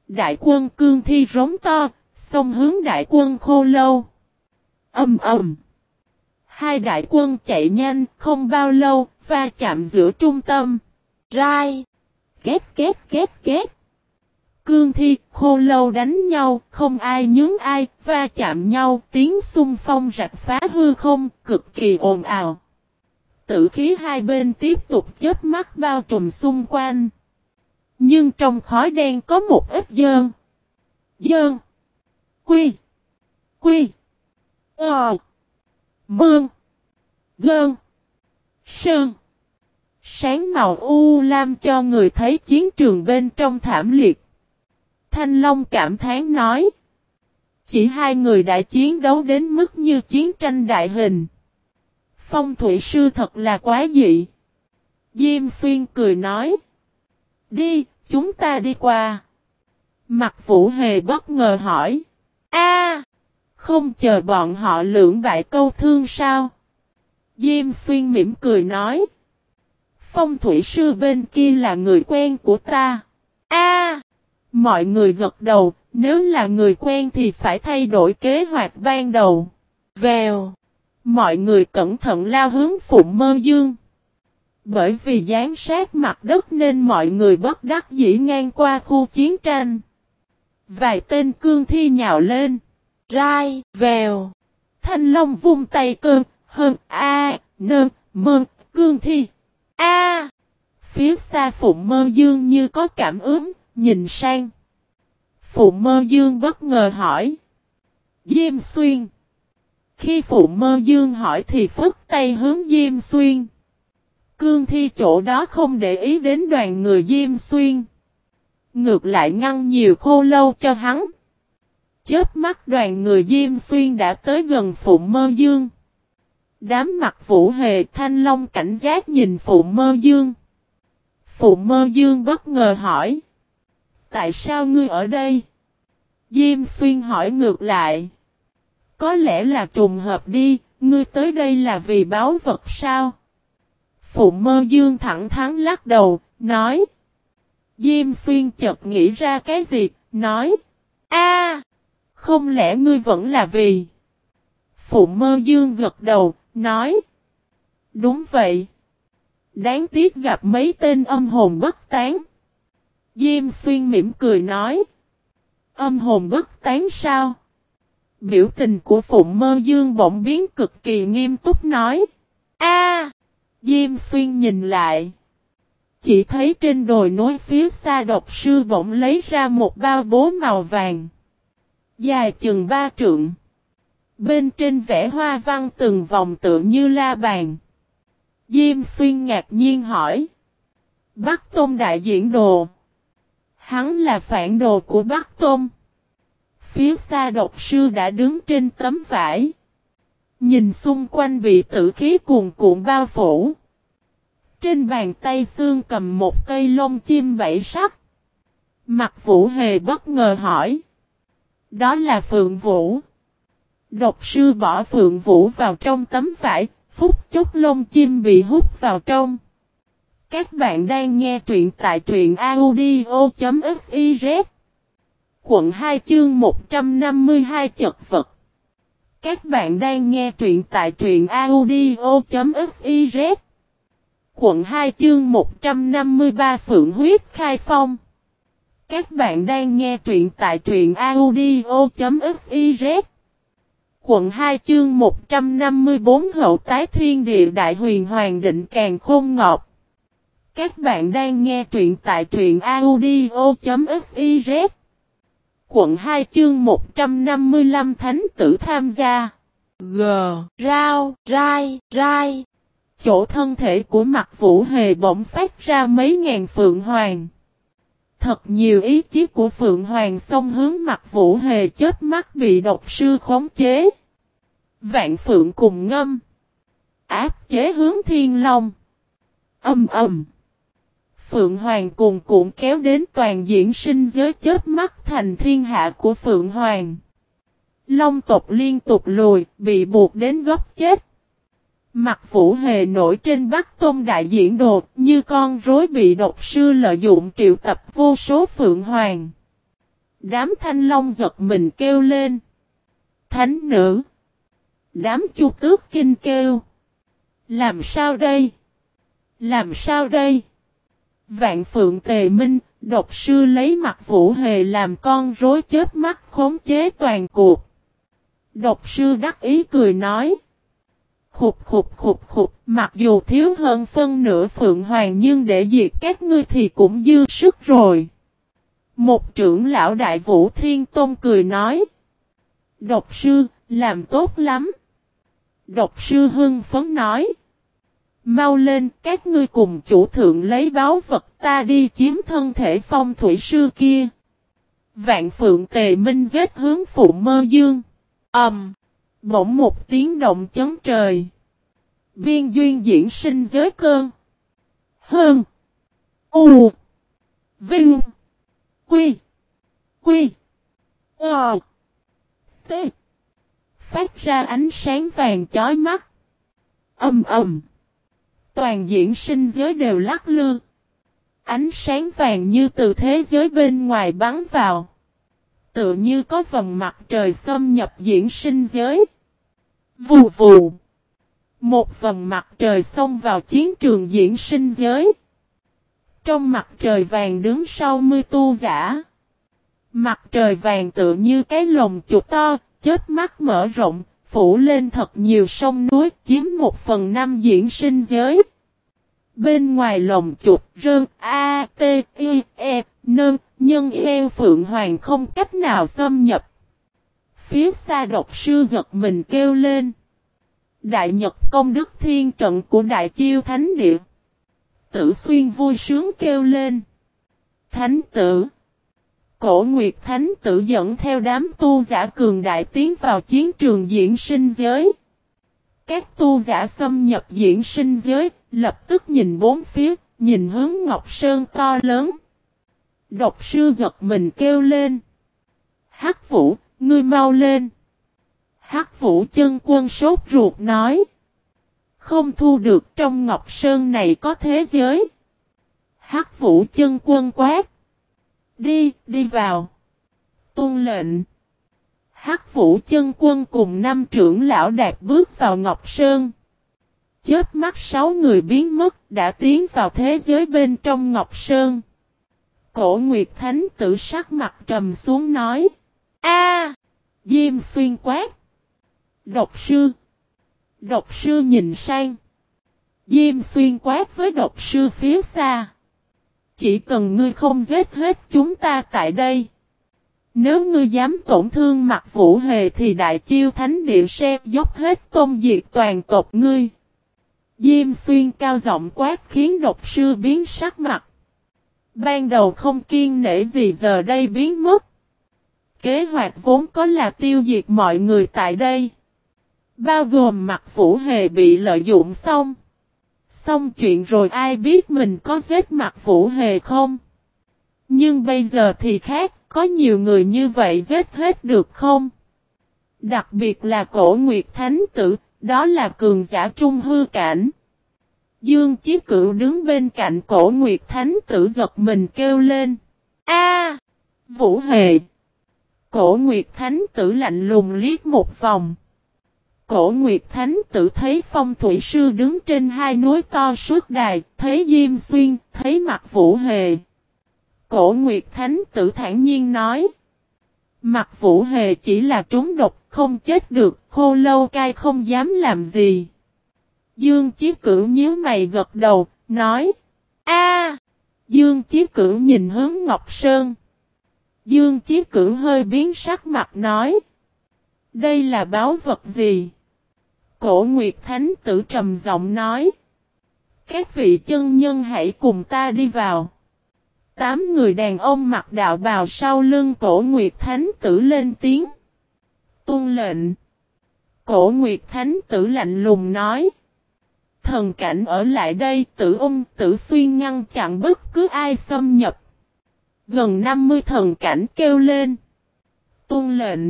Speaker 1: Đại quân cương thi rống to, xông hướng đại quân khô lâu. Âm ầm. Hai đại quân chạy nhanh, không bao lâu, va chạm giữa trung tâm. Rai. Két két két két. Cương thi, khô lâu đánh nhau, không ai nhướng ai, va chạm nhau, tiếng xung phong rạch phá hư không, cực kỳ ồn ào. Tử khí hai bên tiếp tục chết mắt bao trùm xung quanh. Nhưng trong khói đen có một ít dơn. Dơn. Quy. Quy. Ờ. Mương. Gơn. Sơn. Sáng màu u lam cho người thấy chiến trường bên trong thảm liệt. Thanh Long cảm thán nói. Chỉ hai người đã chiến đấu đến mức như chiến tranh đại hình. Phong thủy sư thật là quá dị. Diêm xuyên cười nói. Đi, chúng ta đi qua. Mặt vũ hề bất ngờ hỏi. a không chờ bọn họ lưỡng bại câu thương sao? Diêm xuyên mỉm cười nói. Phong thủy sư bên kia là người quen của ta. A, Mọi người gật đầu, nếu là người quen thì phải thay đổi kế hoạch ban đầu. Vèo! Mọi người cẩn thận lao hướng Phụng Mơ Dương. Bởi vì gián sát mặt đất nên mọi người bất đắc dĩ ngang qua khu chiến tranh. Vài tên cương thi nhào lên. Rai, vèo. Thanh Long vung tay cơn, hơn, a, nơn, mơn, cương thi. A! Phía xa Phụng Mơ Dương như có cảm ứng, nhìn sang. Phụng Mơ Dương bất ngờ hỏi. Diêm Xuyên. Khi Phụng Mơ Dương hỏi thì phức tay hướng Diêm Xuyên. Cương thi chỗ đó không để ý đến đoàn người Diêm Xuyên. Ngược lại ngăn nhiều khô lâu cho hắn. Chớp mắt đoàn người Diêm Xuyên đã tới gần Phụng Mơ Dương. Đám mặt vũ hề thanh long cảnh giác nhìn Phụ Mơ Dương. Phụ Mơ Dương bất ngờ hỏi. Tại sao ngươi ở đây? Diêm xuyên hỏi ngược lại. Có lẽ là trùng hợp đi, ngươi tới đây là vì báo vật sao? Phụ Mơ Dương thẳng thắn lắc đầu, nói. Diêm xuyên chợt nghĩ ra cái gì, nói. a không lẽ ngươi vẫn là vì... Phụ mơ dương gật đầu, nói. Đúng vậy. Đáng tiếc gặp mấy tên âm hồn bất tán. Diêm xuyên mỉm cười nói. Âm hồn bất tán sao? Biểu tình của phụ Mơ Dương bỗng biến cực kỳ nghiêm túc nói. A, Diêm Xuyên nhìn lại. Chỉ thấy trên đồi núi phía xa độc sư bỗng lấy ra một bao bố màu vàng. Dài chừng ba trượng. Bên trên vẽ hoa văn từng vòng tựa như la bàn. Diêm Xuyên ngạc nhiên hỏi. Bắc Tôn đại diễn đồ. Hắn là phản đồ của Bắc Tôn. Phía xa độc sư đã đứng trên tấm vải. Nhìn xung quanh bị tử khí cuồn cuộn bao phủ. Trên bàn tay xương cầm một cây lông chim bảy sắc. Mặt vũ hề bất ngờ hỏi. Đó là Phượng Vũ. Độc sư bỏ Phượng Vũ vào trong tấm vải, phút chốc lông chim bị hút vào trong. Các bạn đang nghe truyện tại truyện audio.fiz Quận 2 chương 152 chật vật Các bạn đang nghe truyện tại truyện audio.fiz Quận 2 chương 153 Phượng huyết khai phong các bạn đang nghe truyện tại truyện audio.fiz Quận 2 chương 154 Hậu tái thiên địa đại huyền hoàng định càng khôn ngọc. Các bạn đang nghe truyện tại truyện audio.fiz Quận 2 chương 155 Thánh tử tham gia.
Speaker 2: G. Rao, rai, rai.
Speaker 1: Chỗ thân thể của mặt vũ hề bỗng phát ra mấy ngàn phượng hoàng. Thật nhiều ý chí của Phượng Hoàng xông hướng mặt vũ hề chết mắt bị độc sư khống chế. Vạn Phượng cùng ngâm. Áp chế hướng thiên long. Âm ầm. Phượng Hoàng cùng cuộn kéo đến toàn diễn sinh giới chết mắt thành thiên hạ của Phượng Hoàng. Long tộc liên tục lùi, bị buộc đến góc chết. Mặt vũ hề nổi trên bắc tôn đại diễn đột như con rối bị độc sư lợi dụng triệu tập vô số Phượng Hoàng. Đám thanh long giật mình kêu lên. Thánh nữ. Đám chu tước kinh kêu. Làm sao đây? Làm sao đây? Vạn phượng tề minh, độc sư lấy mặt vũ hề làm con rối chết mắt khống chế toàn cuộc. Độc sư đắc ý cười nói. Khục khục khục khục, mặc dù thiếu hơn phân nửa phượng hoàng nhưng để diệt các ngươi thì cũng dư sức rồi. Một trưởng lão đại vũ thiên tôn cười nói. Độc sư, làm tốt lắm. Độc sư hưng phấn nói. Mau lên, các ngươi cùng chủ thượng lấy báo vật ta đi chiếm thân thể phong thủy sư kia. Vạn phượng tề minh giết hướng phụ mơ dương. Ẩm. Um, bỗng một tiếng động chấn trời. Biên duyên diễn sinh giới cơn. Hơn. U. Vinh. Quy. Quy. Ờ. T. Phát ra ánh sáng vàng chói mắt. Âm ầm. Toàn diễn sinh giới đều lắc lư. Ánh sáng vàng như từ thế giới bên ngoài bắn vào. Tự như có vầng mặt trời xâm nhập diễn sinh giới. Vù vù. Một vầng mặt trời xông vào chiến trường diễn sinh giới. Trong mặt trời vàng đứng sau mươi tu giả. Mặt trời vàng tự như cái lồng chuột to, chết mắt mở rộng, phủ lên thật nhiều sông núi, chiếm một phần năm diễn sinh giới. Bên ngoài lồng chuột rơn A, T, I, E, n nhưng eo phượng hoàng không cách nào xâm nhập. Phía xa độc sư giật mình kêu lên. Đại Nhật công đức thiên trận của Đại Chiêu Thánh Địa. Tử Xuyên vui sướng kêu lên. Thánh tử. Cổ Nguyệt Thánh tử dẫn theo đám tu giả cường đại tiến vào chiến trường diễn sinh giới. Các tu giả xâm nhập diễn sinh giới, lập tức nhìn bốn phía, nhìn hướng Ngọc Sơn to lớn. Độc sư giật mình kêu lên. Hắc Vũ, ngươi mau lên. Hắc Vũ chân quân sốt ruột nói. Không thu được trong Ngọc Sơn này có thế giới. Hắc Vũ chân quân quát. Đi, đi vào. Tôn lệnh. Hắc Vũ chân quân cùng năm trưởng lão đạt bước vào Ngọc Sơn. Chết mắt sáu người biến mất đã tiến vào thế giới bên trong Ngọc Sơn. Cổ Nguyệt Thánh tử sắc mặt trầm xuống nói. A, Diêm xuyên quát. Độc sư. Độc sư nhìn sang. Diêm xuyên quát với độc sư phía xa. Chỉ cần ngươi không giết hết chúng ta tại đây. Nếu ngươi dám tổn thương mặt vũ hề thì đại chiêu thánh địa sẽ dốc hết tôn diệt toàn tộc ngươi. Diêm xuyên cao giọng quát khiến độc sư biến sắc mặt. Ban đầu không kiên nể gì giờ đây biến mất. Kế hoạch vốn có là tiêu diệt mọi người tại đây. Bao gồm mặt vũ hề bị lợi dụng xong. Xong chuyện rồi ai biết mình có giết mặt vũ hề không? Nhưng bây giờ thì khác, có nhiều người như vậy giết hết được không? Đặc biệt là cổ nguyệt thánh tử, đó là cường giả trung hư cảnh. Dương Chí Cửu đứng bên cạnh cổ Nguyệt Thánh tử giật mình kêu lên. A, Vũ Hề! Cổ Nguyệt Thánh tử lạnh lùng liếc một vòng. Cổ Nguyệt Thánh tử thấy phong thủy sư đứng trên hai núi to suốt đài, thấy Diêm Xuyên, thấy mặt Vũ Hề. Cổ Nguyệt Thánh tử thản nhiên nói. Mặt Vũ Hề chỉ là trúng độc, không chết được, khô lâu cai không dám làm gì. Dương Chí Cửu nhíu mày gật đầu, nói. A! Dương Chí Cửu nhìn hướng Ngọc Sơn. Dương Chí Cửu hơi biến sắc mặt nói. Đây là báo vật gì? Cổ Nguyệt Thánh tử trầm giọng nói. Các vị chân nhân hãy cùng ta đi vào. Tám người đàn ông mặc đạo bào sau lưng cổ Nguyệt Thánh tử lên tiếng. tuân lệnh. Cổ Nguyệt Thánh tử lạnh lùng nói. Thần cảnh ở lại đây tử ung tử xuyên ngăn chặn bất cứ ai xâm nhập. Gần 50 thần cảnh kêu lên. Tôn lệnh.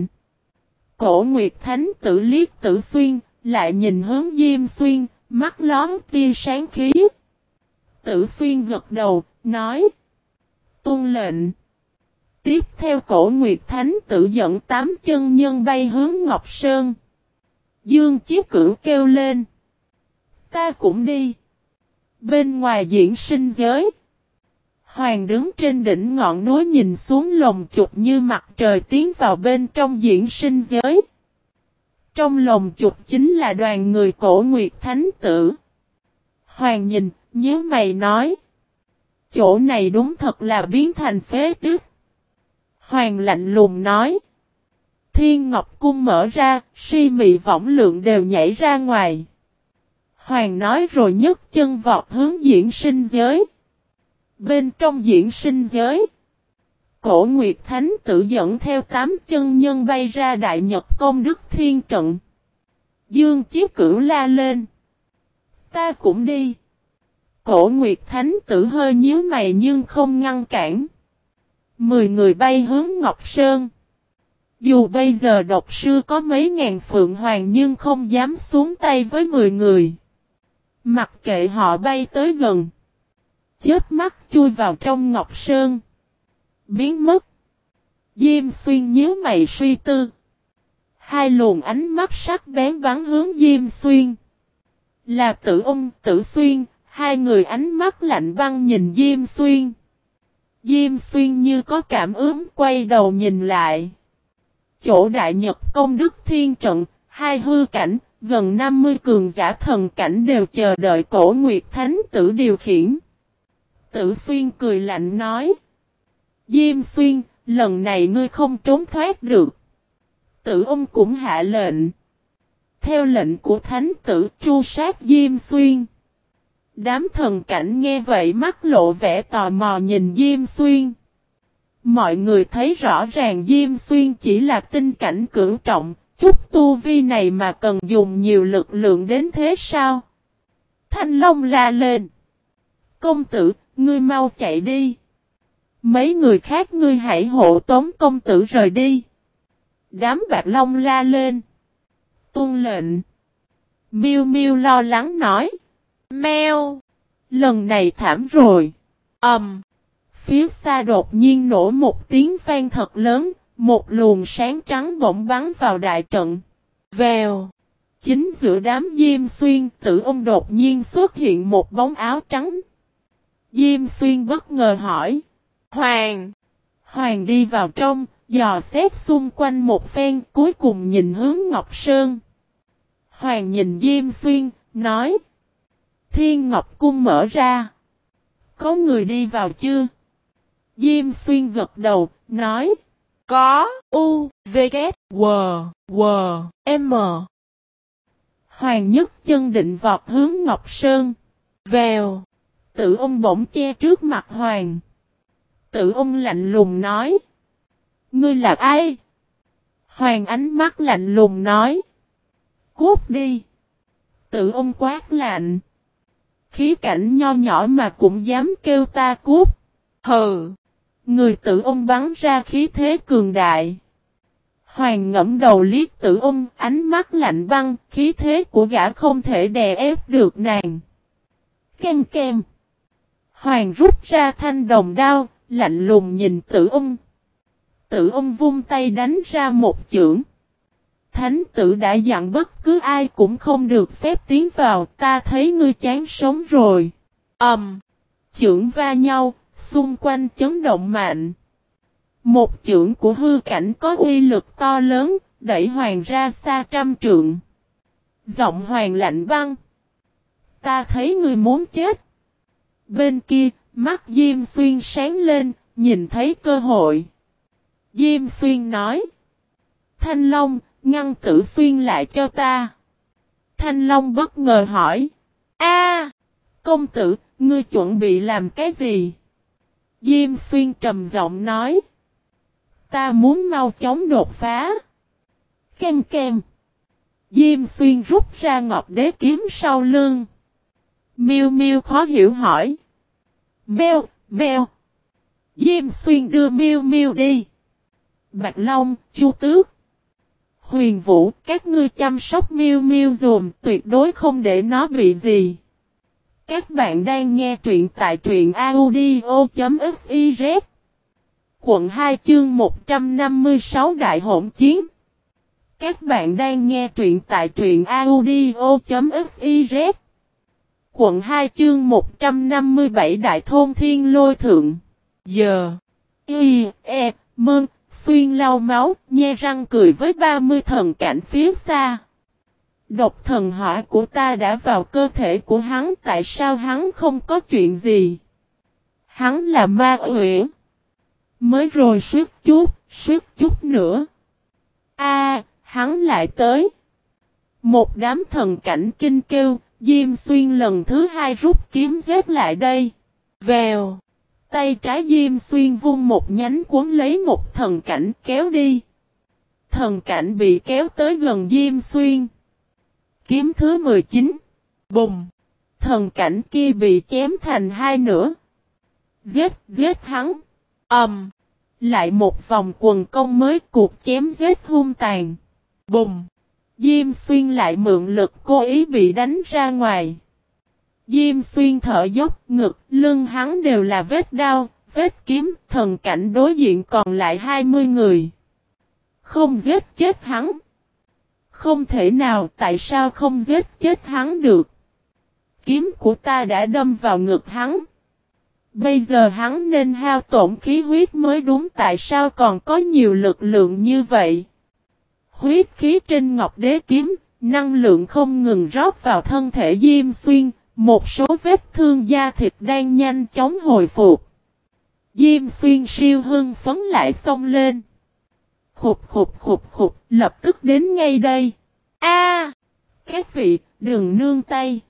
Speaker 1: Cổ Nguyệt Thánh tử liếc tử xuyên, lại nhìn hướng Diêm xuyên, mắt lón tia sáng khí. Tử xuyên gật đầu, nói. Tôn lệnh. Tiếp theo cổ Nguyệt Thánh tử dẫn tám chân nhân bay hướng Ngọc Sơn. Dương Chí Cửu kêu lên. Ta cũng đi. Bên ngoài diễn sinh giới. Hoàng đứng trên đỉnh ngọn núi nhìn xuống lồng chụp như mặt trời tiến vào bên trong diễn sinh giới. Trong lồng chụp chính là đoàn người cổ Nguyệt Thánh Tử. Hoàng nhìn, nhớ mày nói. Chỗ này đúng thật là biến thành phế tức. Hoàng lạnh lùng nói. Thiên Ngọc Cung mở ra, si mị võng lượng đều nhảy ra ngoài. Hoàng nói rồi nhấc chân vọt hướng diễn sinh giới. Bên trong diễn sinh giới. Cổ Nguyệt Thánh tự dẫn theo tám chân nhân bay ra Đại Nhật Công Đức Thiên Trận. Dương Chí Cửu la lên. Ta cũng đi. Cổ Nguyệt Thánh tử hơi nhíu mày nhưng không ngăn cản. Mười người bay hướng Ngọc Sơn. Dù bây giờ độc sư có mấy ngàn phượng hoàng nhưng không dám xuống tay với mười người. Mặc kệ họ bay tới gần. Chết mắt chui vào trong Ngọc Sơn. Biến mất. Diêm xuyên nhớ mày suy tư. Hai luồng ánh mắt sắc bén bắn hướng Diêm xuyên. Là tử ung, tử xuyên, hai người ánh mắt lạnh băng nhìn Diêm xuyên. Diêm xuyên như có cảm ứng quay đầu nhìn lại. Chỗ đại nhật công đức thiên trận, hai hư cảnh, gần 50 cường giả thần cảnh đều chờ đợi cổ Nguyệt Thánh tử điều khiển. Tử Xuyên cười lạnh nói. Diêm Xuyên, lần này ngươi không trốn thoát được. Tử ông cũng hạ lệnh. Theo lệnh của Thánh tử tru sát Diêm Xuyên. Đám thần cảnh nghe vậy mắt lộ vẻ tò mò nhìn Diêm Xuyên. Mọi người thấy rõ ràng Diêm Xuyên chỉ là tinh cảnh cửu trọng, Chút tu vi này mà cần dùng nhiều lực lượng đến thế sao? Thanh Long la lên. Công tử, ngươi mau chạy đi. Mấy người khác ngươi hãy hộ tống công tử rời đi. Đám bạc long la lên. Tuân lệnh. Miu Miu lo lắng nói. Mèo. Lần này thảm rồi. Ầm. Um. Phía xa đột nhiên nổ một tiếng vang thật lớn, một luồng sáng trắng bỗng bắn vào đại trận. Vèo. Chính giữa đám Diêm Xuyên tử ông đột nhiên xuất hiện một bóng áo trắng. Diêm Xuyên bất ngờ hỏi. Hoàng. Hoàng đi vào trong, dò xét xung quanh một phen cuối cùng nhìn hướng Ngọc Sơn. Hoàng nhìn Diêm Xuyên, nói. Thiên Ngọc Cung mở ra. Có người đi vào chưa? Diêm Xuyên gật đầu, nói. Có, U, V, K, W, W, M. Hoàng nhất chân định vọt hướng Ngọc Sơn. Vèo. Tự ông bỗng che trước mặt Hoàng. Tự ông lạnh lùng nói. Ngươi là ai? Hoàng ánh mắt lạnh lùng nói. Cút đi. Tự ông quát lạnh. Khí cảnh nho nhỏ mà cũng dám kêu ta cút. Hừ. Người tử ông bắn ra khí thế cường đại. Hoàng ngẫm đầu liếc tử ông, ánh mắt lạnh băng, khí thế của gã không thể đè ép được nàng. Kem kem. Hoàng rút ra thanh đồng đao, lạnh lùng nhìn tử ông. Tử ông vung tay đánh ra một chưởng. Thánh tử đã dặn bất cứ ai cũng không được phép tiến vào, ta thấy ngươi chán sống rồi. Ầm. Um, chưởng va nhau, xung quanh chấn động mạnh. Một chưởng của hư cảnh có uy lực to lớn, đẩy hoàng ra xa trăm trượng. Giọng hoàng lạnh băng. Ta thấy người muốn chết. Bên kia, mắt Diêm Xuyên sáng lên, nhìn thấy cơ hội. Diêm Xuyên nói. Thanh Long, ngăn tử Xuyên lại cho ta. Thanh Long bất ngờ hỏi. A, công tử, ngươi chuẩn bị làm cái gì? Diêm Xuyên trầm giọng nói. Ta muốn mau chóng đột phá. Kem kem. Diêm Xuyên rút ra ngọc đế kiếm sau lưng. Miêu Miêu khó hiểu hỏi. Mèo, mèo. Diêm Xuyên đưa Miêu Miêu đi. Bạch Long, Chu Tước. Huyền Vũ, các ngươi chăm sóc Miêu Miêu dùm, tuyệt đối không để nó bị gì. Các bạn đang nghe truyện tại truyện audio.fiz Quận 2 chương 156 Đại Hỗn Chiến. Các bạn đang nghe truyện tại truyện audio.fiz Quận 2 chương 157 Đại Thôn Thiên Lôi Thượng. Giờ Y E. Mơn. Xuyên lau máu. Nhe răng cười với 30 thần cảnh phía xa. Độc thần hỏa của ta đã vào cơ thể của hắn tại sao hắn không có chuyện gì? Hắn là ma uyển. Mới rồi suýt chút, suýt chút nữa. A, hắn lại tới. Một đám thần cảnh kinh kêu, Diêm Xuyên lần thứ hai rút kiếm giết lại đây. Vèo. Tay trái Diêm Xuyên vung một nhánh cuốn lấy một thần cảnh kéo đi. Thần cảnh bị kéo tới gần Diêm Xuyên. Kiếm thứ 19. Bùng. Thần cảnh kia bị chém thành hai nửa. Giết, giết hắn. Ẩm. Um. Lại một vòng quần công mới cuộc chém giết hung tàn. Bùng. Diêm xuyên lại mượn lực cố ý bị đánh ra ngoài. Diêm xuyên thở dốc ngực, lưng hắn đều là vết đau, vết kiếm, thần cảnh đối diện còn lại 20 người. Không giết chết hắn. Không thể nào, tại sao không giết chết hắn được? Kiếm của ta đã đâm vào ngực hắn. Bây giờ hắn nên hao tổn khí huyết mới đúng tại sao còn có nhiều lực lượng như vậy. Huyết khí trên ngọc đế kiếm, năng lượng không ngừng rót vào thân thể Diêm Xuyên, một số vết thương da thịt đang nhanh chóng hồi phục. Diêm Xuyên siêu hưng phấn lại xông lên. Khục khục khục khục, lập tức đến ngay đây. A, Các vị, đừng nương tay.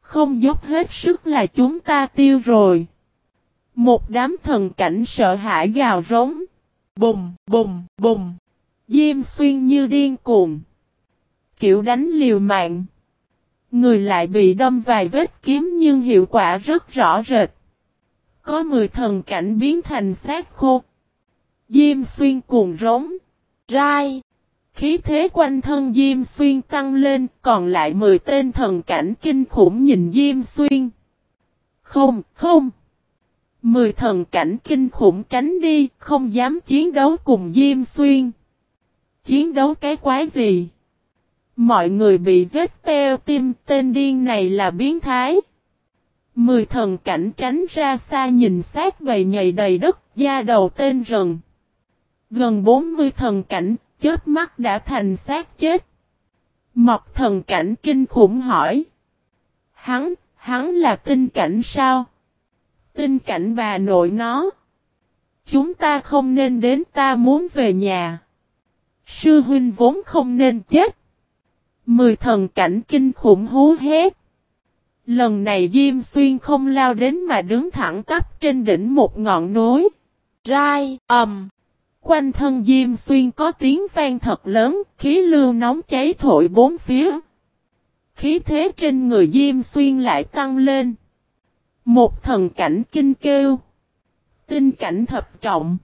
Speaker 1: Không dốc hết sức là chúng ta tiêu rồi. Một đám thần cảnh sợ hãi gào rống. bùm bùm bùm Diêm xuyên như điên cuồng. Kiểu đánh liều mạng. Người lại bị đâm vài vết kiếm nhưng hiệu quả rất rõ rệt. Có 10 thần cảnh biến thành xác khô. Diêm xuyên cuồng rống. Rai. Khí thế quanh thân Diêm Xuyên tăng lên, còn lại 10 tên thần cảnh kinh khủng nhìn Diêm Xuyên. Không, không. Mười thần cảnh kinh khủng tránh đi, không dám chiến đấu cùng Diêm Xuyên. Chiến đấu cái quái gì? Mọi người bị giết teo tim tên điên này là biến thái. Mười thần cảnh tránh ra xa nhìn sát bầy nhầy đầy đất, da đầu tên rừng. Gần bốn mươi thần cảnh, chết mắt đã thành xác chết. Mọc thần cảnh kinh khủng hỏi. Hắn, hắn là tinh cảnh sao? Tinh cảnh bà nội nó. Chúng ta không nên đến ta muốn về nhà. Sư huynh vốn không nên chết. Mười thần cảnh kinh khủng hú hét. Lần này Diêm Xuyên không lao đến mà đứng thẳng tắp trên đỉnh một ngọn núi. Rai, ầm. Quanh thân Diêm Xuyên có tiếng vang thật lớn, khí lưu nóng cháy thổi bốn phía. Khí thế trên người Diêm Xuyên lại tăng lên. Một thần cảnh kinh kêu. Tinh cảnh thập trọng.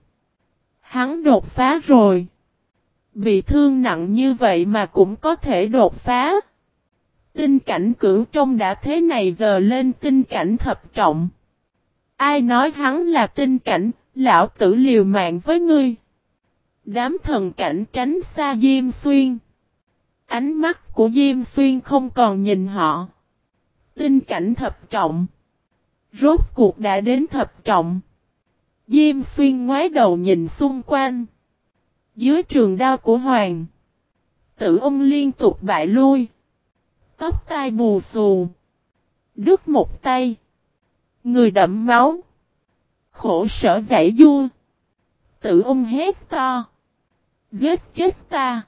Speaker 1: Hắn đột phá rồi. Bị thương nặng như vậy mà cũng có thể đột phá. Tinh cảnh cửu trong đã thế này giờ lên tinh cảnh thập trọng. Ai nói hắn là tinh cảnh, lão tử liều mạng với ngươi. Đám thần cảnh tránh xa Diêm Xuyên. Ánh mắt của Diêm Xuyên không còn nhìn họ. Tinh cảnh thập trọng. Rốt cuộc đã đến thập trọng. Diêm Xuyên ngoái đầu nhìn xung quanh. Dưới trường đao của Hoàng. Tử ông liên tục bại lui. Tóc tai bù xù. Đứt một tay. Người đậm máu. Khổ sở giải vua. Tử ông hét to. Giết chết ta.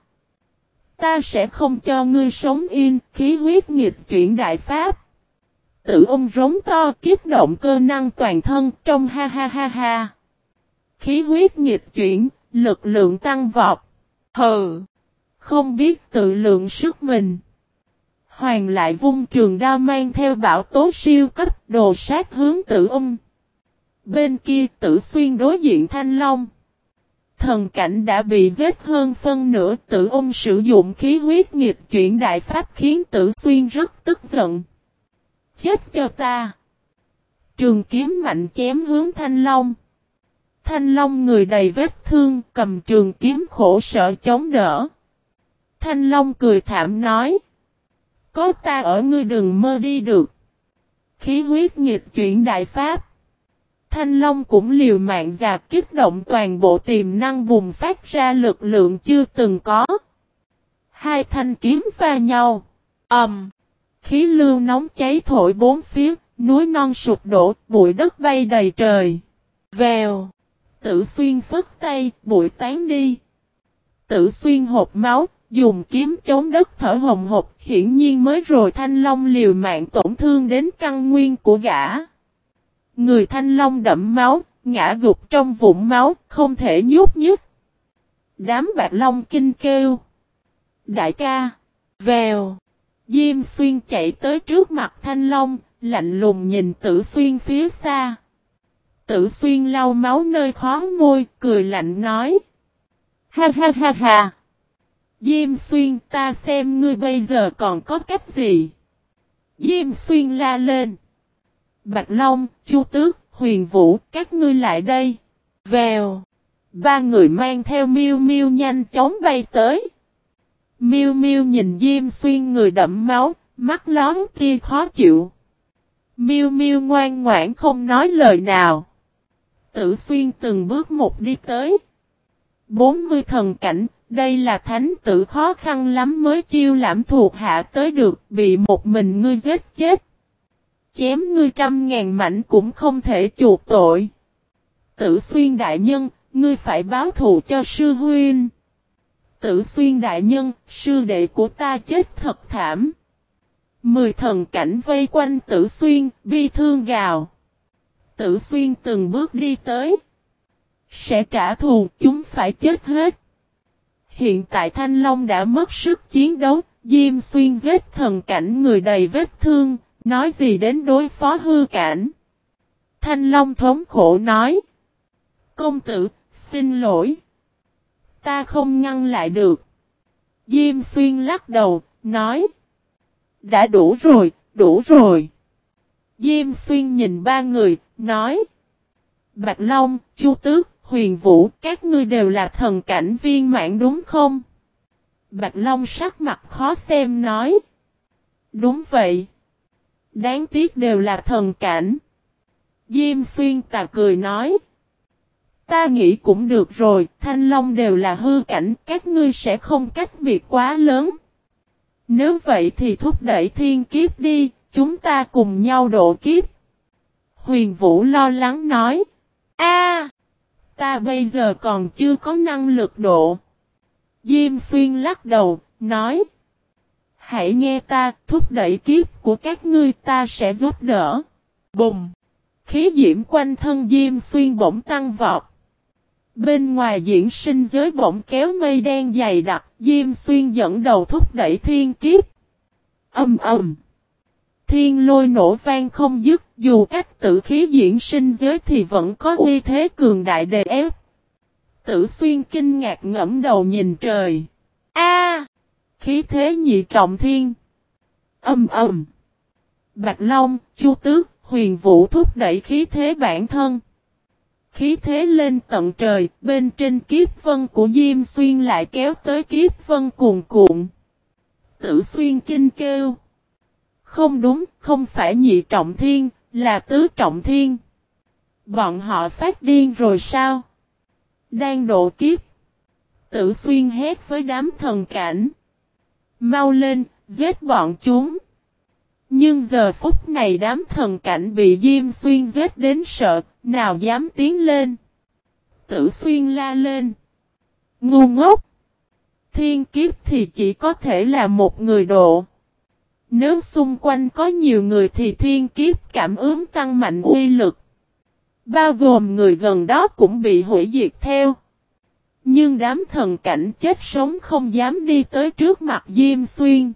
Speaker 1: Ta sẽ không cho ngươi sống yên, khí huyết nghịch chuyển đại pháp. Tử ông rống to kiếp động cơ năng toàn thân trong ha ha ha ha. Khí huyết nghịch chuyển, lực lượng tăng vọt. Hừ, không biết tự lượng sức mình. Hoàng lại vung trường đao mang theo bảo tố siêu cấp đồ sát hướng tử ông. Bên kia tử xuyên đối diện thanh long. Thần cảnh đã bị giết hơn phân nửa, tử ông sử dụng khí huyết nghịch chuyển đại pháp khiến tử xuyên rất tức giận. Chết cho ta! Trường kiếm mạnh chém hướng thanh long. Thanh long người đầy vết thương, cầm trường kiếm khổ sở chống đỡ. Thanh long cười thảm nói. Có ta ở ngươi đừng mơ đi được. Khí huyết nghịch chuyển đại pháp. Thanh Long cũng liều mạng già kích động toàn bộ tiềm năng bùng phát ra lực lượng chưa từng có. Hai thanh kiếm pha nhau. ầm, um, Khí lưu nóng cháy thổi bốn phía, núi non sụp đổ, bụi đất bay đầy trời. Vèo. Tử xuyên phất tay, bụi tán đi. Tử xuyên hộp máu, dùng kiếm chống đất thở hồng hộc, hiển nhiên mới rồi thanh long liều mạng tổn thương đến căn nguyên của gã. Người thanh long đậm máu, ngã gục trong vũng máu, không thể nhúc nhích. Đám bạc long kinh kêu. Đại ca, vèo. Diêm xuyên chạy tới trước mặt thanh long, lạnh lùng nhìn tử xuyên phía xa. Tử xuyên lau máu nơi khó môi, cười lạnh nói. Ha ha ha ha. Diêm xuyên ta xem ngươi bây giờ còn có cách gì. Diêm xuyên la lên. Bạch Long, Chu Tước, Huyền Vũ, các ngươi lại đây. Vèo. Ba người mang theo miêu miêu nhanh chóng bay tới. Miêu miêu nhìn Diêm Xuyên người đậm máu, mắt lón tia khó chịu. Miêu miêu ngoan ngoãn không nói lời nào. Tử Xuyên từng bước một đi tới. 40 thần cảnh, đây là thánh tử khó khăn lắm mới chiêu lãm thuộc hạ tới được, bị một mình ngươi giết chết. Chém ngươi trăm ngàn mảnh cũng không thể chuộc tội. Tử Xuyên đại nhân, ngươi phải báo thù cho sư huynh. Tử xuyên đại nhân, sư đệ của ta chết thật thảm. Mười thần cảnh vây quanh tử xuyên, bi thương gào. Tử xuyên từng bước đi tới. Sẽ trả thù, chúng phải chết hết. Hiện tại Thanh Long đã mất sức chiến đấu, Diêm xuyên giết thần cảnh người đầy vết thương, nói gì đến đối phó hư cảnh. Thanh Long thống khổ nói. Công tử, xin lỗi. Ta không ngăn lại được. Diêm xuyên lắc đầu, nói. Đã đủ rồi, đủ rồi. Diêm xuyên nhìn ba người, nói. Bạch Long, Chu Tước, Huyền Vũ, các ngươi đều là thần cảnh viên mãn đúng không? Bạch Long sắc mặt khó xem nói. Đúng vậy. Đáng tiếc đều là thần cảnh. Diêm xuyên tà cười nói. Ta nghĩ cũng được rồi, thanh long đều là hư cảnh, các ngươi sẽ không cách biệt quá lớn. Nếu vậy thì thúc đẩy thiên kiếp đi, chúng ta cùng nhau độ kiếp. Huyền Vũ lo lắng nói. A, ta bây giờ còn chưa có năng lực độ. Diêm xuyên lắc đầu, nói. Hãy nghe ta, thúc đẩy kiếp của các ngươi ta sẽ giúp đỡ. Bùng! Khí diễm quanh thân Diêm xuyên bỗng tăng vọt. Bên ngoài diễn sinh giới bỗng kéo mây đen dày đặc, Diêm xuyên dẫn đầu thúc đẩy thiên kiếp. Âm ầm! Thiên lôi nổ vang không dứt, dù cách tử khí diễn sinh giới thì vẫn có uy thế cường đại đề ép. Tử xuyên kinh ngạc ngẫm đầu nhìn trời. A, Khí thế nhị trọng thiên! Âm ầm! Bạch Long, Chu Tước, Huyền Vũ thúc đẩy khí thế bản thân. Khí thế lên tận trời, bên trên kiếp vân của Diêm Xuyên lại kéo tới kiếp vân cuồn cuộn. Tử Xuyên kinh kêu. Không đúng, không phải nhị trọng thiên, là tứ trọng thiên. Bọn họ phát điên rồi sao? Đang độ kiếp. Tử Xuyên hét với đám thần cảnh. Mau lên, giết bọn chúng. Nhưng giờ phút này đám thần cảnh bị Diêm Xuyên giết đến sợ, nào dám tiến lên. Tử Xuyên la lên. Ngu ngốc. Thiên kiếp thì chỉ có thể là một người độ. Nếu xung quanh có nhiều người thì thiên kiếp cảm ứng tăng mạnh uy lực. Bao gồm người gần đó cũng bị hủy diệt theo. Nhưng đám thần cảnh chết sống không dám đi tới trước mặt Diêm Xuyên.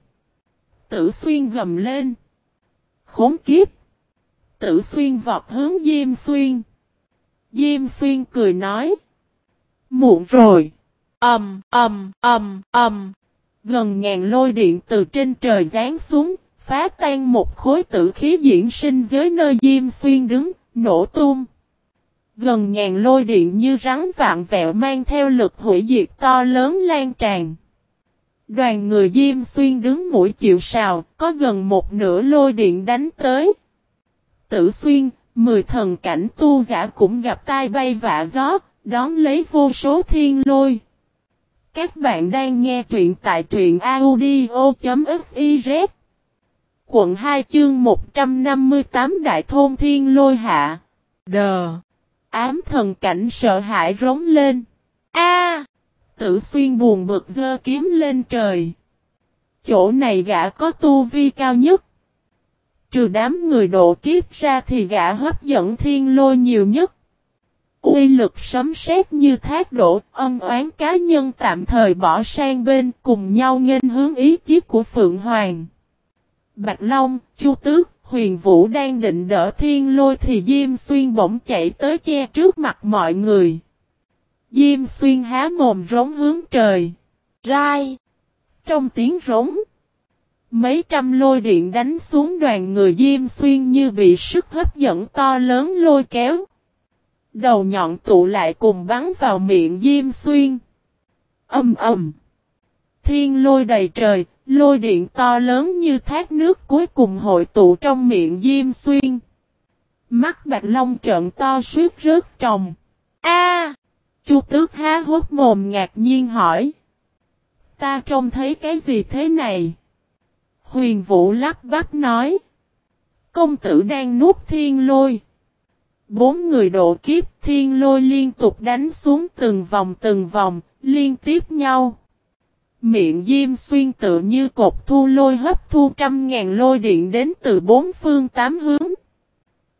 Speaker 1: Tử Xuyên gầm lên. Khốn kiếp. Tử Xuyên vọt hướng Diêm Xuyên. Diêm Xuyên cười nói. Muộn rồi. Ầm, ầm, ầm, ầm. Gần ngàn lôi điện từ trên trời rán xuống, phá tan một khối tử khí diễn sinh dưới nơi Diêm Xuyên đứng, nổ tung. Gần ngàn lôi điện như rắn vạn vẹo mang theo lực hủy diệt to lớn lan tràn. Đoàn người Diêm Xuyên đứng mũi chịu sào, có gần một nửa lôi điện đánh tới. Tử Xuyên, mười thần cảnh tu giả cũng gặp tai bay vạ gió, đón lấy vô số thiên lôi. Các bạn đang nghe truyện tại truyện audio.fiz Quận 2 chương 158 Đại Thôn Thiên Lôi Hạ Đờ Ám thần cảnh sợ hãi rống lên. A! tử xuyên buồn bực dơ kiếm lên trời. Chỗ này gã có tu vi cao nhất. Trừ đám người độ kiếp ra thì gã hấp dẫn thiên lôi nhiều nhất. Uy lực sấm sét như thác đổ, ân oán cá nhân tạm thời bỏ sang bên cùng nhau nghênh hướng ý chí của Phượng Hoàng. Bạch Long, Chu Tước, Huyền Vũ đang định đỡ thiên lôi thì Diêm Xuyên bỗng chạy tới che trước mặt mọi người. Diêm Xuyên há mồm rống hướng trời. Rai! Trong tiếng rống. Mấy trăm lôi điện đánh xuống đoàn người Diêm Xuyên như bị sức hấp dẫn to lớn lôi kéo. Đầu nhọn tụ lại cùng bắn vào miệng Diêm Xuyên. Âm ầm. Thiên lôi đầy trời, Lôi điện to lớn như thác nước cuối cùng hội tụ trong miệng Diêm Xuyên. Mắt Bạch Long trợn to suýt rớt trồng. A! Chu Tước há hốt mồm ngạc nhiên hỏi. Ta trông thấy cái gì thế này? Huyền Vũ lắc bắp nói. Công tử đang nuốt thiên lôi. Bốn người độ kiếp thiên lôi liên tục đánh xuống từng vòng từng vòng, liên tiếp nhau. Miệng Diêm Xuyên tự như cột thu lôi hấp thu trăm ngàn lôi điện đến từ bốn phương tám hướng.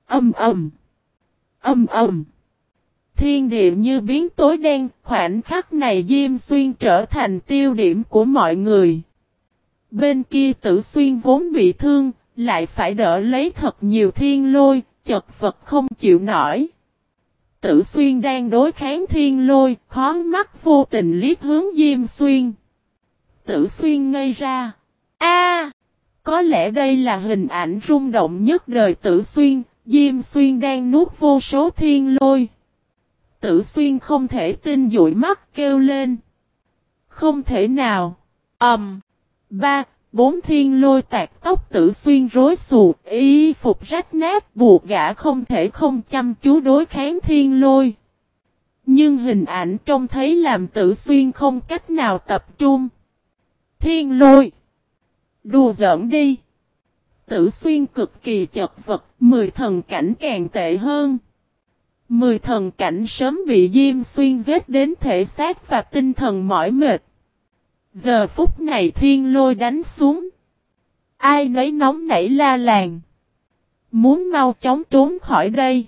Speaker 1: Âm ầm. Âm ầm. Thiên địa như biến tối đen, khoảnh khắc này Diêm Xuyên trở thành tiêu điểm của mọi người. Bên kia tử xuyên vốn bị thương, lại phải đỡ lấy thật nhiều thiên lôi, chật vật không chịu nổi. Tử xuyên đang đối kháng thiên lôi, khó mắt vô tình liếc hướng Diêm Xuyên tử xuyên ngây ra. A, Có lẽ đây là hình ảnh rung động nhất đời tử xuyên, Diêm Xuyên đang nuốt vô số thiên lôi. Tử Xuyên không thể tin dụi mắt kêu lên. Không thể nào. Ẩm. Um, ba, bốn thiên lôi tạc tóc Tử Xuyên rối xù, y phục rách nát buộc gã không thể không chăm chú đối kháng thiên lôi. Nhưng hình ảnh trông thấy làm Tử Xuyên không cách nào tập trung. Thiên lôi. Đùa giỡn đi. Tử xuyên cực kỳ chật vật, mười thần cảnh càng tệ hơn. Mười thần cảnh sớm bị Diêm Xuyên giết đến thể xác và tinh thần mỏi mệt. Giờ phút này thiên lôi đánh xuống. Ai nấy nóng nảy la làng. Muốn mau chóng trốn khỏi đây.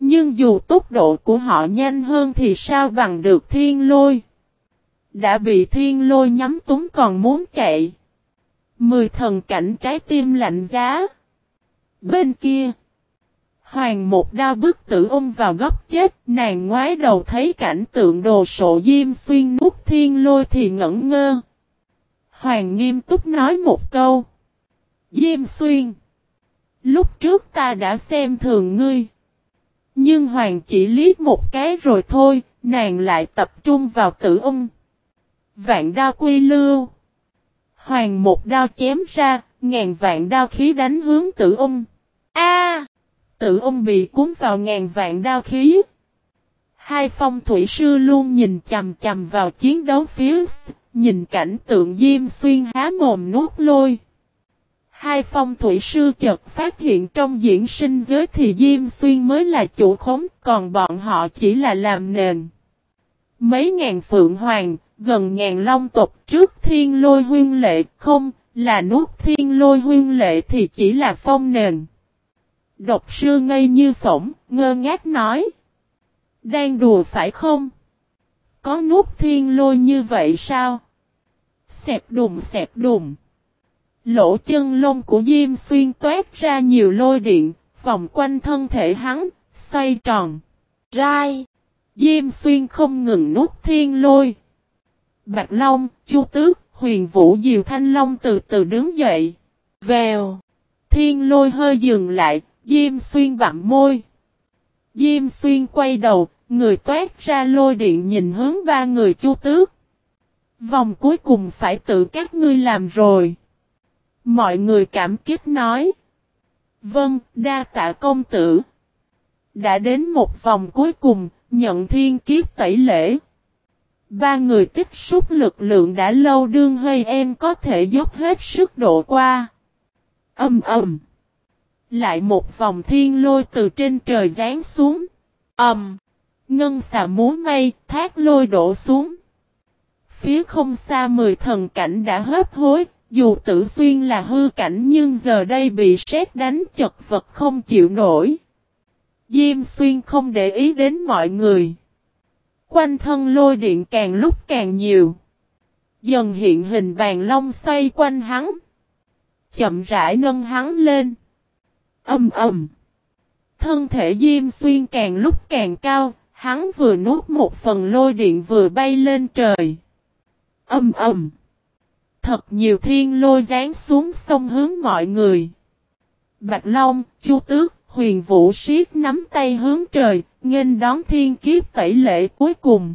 Speaker 1: Nhưng dù tốc độ của họ nhanh hơn thì sao bằng được thiên lôi. Đã bị thiên lôi nhắm túng còn muốn chạy. Mười thần cảnh trái tim lạnh giá. Bên kia. Hoàng một đao bức tử ôm vào góc chết. Nàng ngoái đầu thấy cảnh tượng đồ sộ diêm xuyên nuốt thiên lôi thì ngẩn ngơ. Hoàng nghiêm túc nói một câu. Diêm xuyên. Lúc trước ta đã xem thường ngươi. Nhưng Hoàng chỉ liếc một cái rồi thôi, nàng lại tập trung vào tử ung. Vạn đao quy lưu. Hoàng một đao chém ra, ngàn vạn đao khí đánh hướng tử ung. A! tử ung bị cuốn vào ngàn vạn đao khí. Hai phong thủy sư luôn nhìn chầm chầm vào chiến đấu phía nhìn cảnh tượng diêm xuyên há mồm nuốt lôi. Hai phong thủy sư chợt phát hiện trong diễn sinh giới thì Diêm Xuyên mới là chủ khống, còn bọn họ chỉ là làm nền. Mấy ngàn phượng hoàng, gần ngàn long tộc trước thiên lôi huyên lệ không, là nuốt thiên lôi huyên lệ thì chỉ là phong nền. Độc sư ngây như phỏng, ngơ ngác nói. Đang đùa phải không? Có nuốt thiên lôi như vậy sao? Xẹp đùng xẹp đùng. Lỗ chân lông của Diêm Xuyên toát ra nhiều lôi điện, vòng quanh thân thể hắn, xoay tròn. Rai! Diêm Xuyên không ngừng nuốt thiên lôi. Bạch Long, Chu Tước, Huyền Vũ Diều Thanh Long từ từ đứng dậy. Vèo. Thiên lôi hơi dừng lại, Diêm Xuyên bặm môi. Diêm Xuyên quay đầu, người toát ra lôi điện nhìn hướng ba người Chu Tước. Vòng cuối cùng phải tự các ngươi làm rồi. Mọi người cảm kích nói. Vâng, đa tạ công tử. Đã đến một vòng cuối cùng, nhận thiên kiếp tẩy lễ. Ba người tích xúc lực lượng đã lâu đương hơi em có thể dốc hết sức độ qua. Âm ầm. Lại một vòng thiên lôi từ trên trời giáng xuống. Ầm. Ngân xà múa mây, thác lôi đổ xuống. Phía không xa mười thần cảnh đã hấp hối, dù tử xuyên là hư cảnh nhưng giờ đây bị sét đánh chật vật không chịu nổi. Diêm xuyên không để ý đến mọi người. Quanh thân lôi điện càng lúc càng nhiều. Dần hiện hình bàn long xoay quanh hắn. Chậm rãi nâng hắn lên. Âm ầm. Thân thể Diêm Xuyên càng lúc càng cao, hắn vừa nuốt một phần lôi điện vừa bay lên trời. Âm ầm. Thật nhiều thiên lôi rán xuống sông hướng mọi người. Bạch Long, Chu Tước, Huyền Vũ siết nắm tay hướng trời, nghênh đón thiên kiếp tẩy lệ cuối cùng.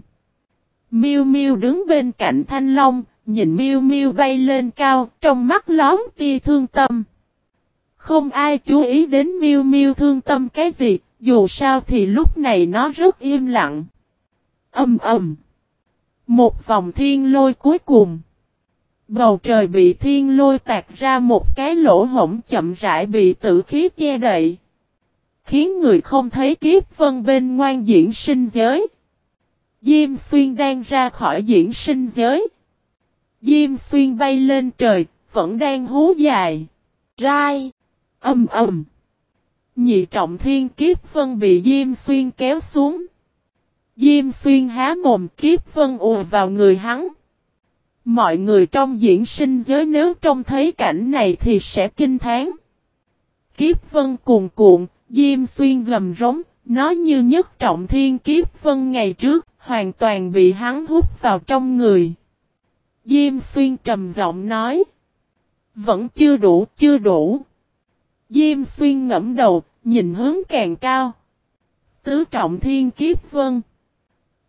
Speaker 1: Miêu Miêu đứng bên cạnh Thanh Long, nhìn Miêu Miêu bay lên cao, trong mắt lón tia thương tâm. Không ai chú ý đến Miêu Miêu thương tâm cái gì, dù sao thì lúc này nó rất im lặng. ầm ầm. Một vòng thiên lôi cuối cùng. Bầu trời bị thiên lôi tạc ra một cái lỗ hổng chậm rãi bị tử khí che đậy. Khiến người không thấy kiếp vân bên ngoan diễn sinh giới. Diêm xuyên đang ra khỏi diễn sinh giới. Diêm xuyên bay lên trời, vẫn đang hú dài. Rai. Âm ầm. Nhị trọng thiên kiếp vân bị Diêm xuyên kéo xuống. Diêm xuyên há mồm kiếp vân ùa vào người hắn. Mọi người trong diễn sinh giới nếu trông thấy cảnh này thì sẽ kinh thán. Kiếp vân cuồn cuộn, Diêm xuyên gầm rống, nó như nhất trọng thiên kiếp vân ngày trước, hoàn toàn bị hắn hút vào trong người. Diêm xuyên trầm giọng nói. Vẫn chưa đủ, chưa đủ. Diêm xuyên ngẫm đầu, nhìn hướng càng cao. Tứ trọng thiên kiếp vân.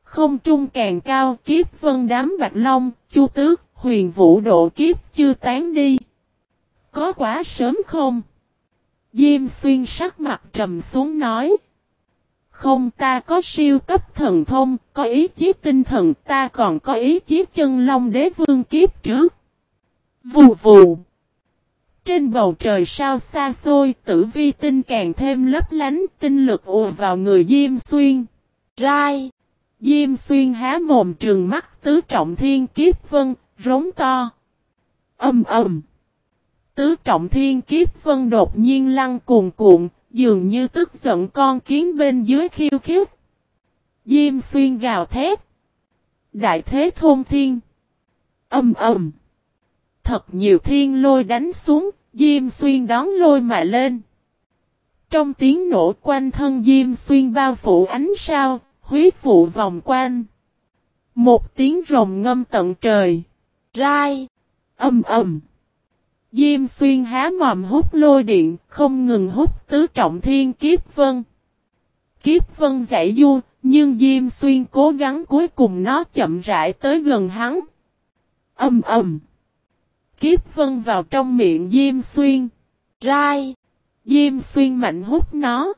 Speaker 1: Không trung càng cao kiếp vân đám bạch long, chu tước, huyền vũ độ kiếp chưa tán đi. Có quá sớm không? Diêm xuyên sắc mặt trầm xuống nói. Không ta có siêu cấp thần thông, có ý chí tinh thần ta còn có ý chí chân long đế vương kiếp trước. Vù vù. Trên bầu trời sao xa xôi, tử vi tinh càng thêm lấp lánh, tinh lực ùa vào người Diêm Xuyên. Rai. Diêm Xuyên há mồm trường mắt tứ trọng thiên kiếp vân, rống to. Âm ầm. Tứ trọng thiên kiếp vân đột nhiên lăn cuồn cuộn, dường như tức giận con kiến bên dưới khiêu khiếp. Diêm Xuyên gào thét. Đại thế thôn thiên. Âm ầm. Thật nhiều thiên lôi đánh xuống, Diêm Xuyên đón lôi mà lên. Trong tiếng nổ quanh thân Diêm Xuyên bao phủ ánh sao, huyết vụ vòng quanh. Một tiếng rồng ngâm tận trời. Rai. Âm ầm. Diêm xuyên há mòm hút lôi điện, không ngừng hút tứ trọng thiên kiếp vân. Kiếp vân giải du, nhưng Diêm xuyên cố gắng cuối cùng nó chậm rãi tới gần hắn. Âm ầm. Kiếp vân vào trong miệng Diêm xuyên. Rai. Diêm xuyên mạnh hút nó.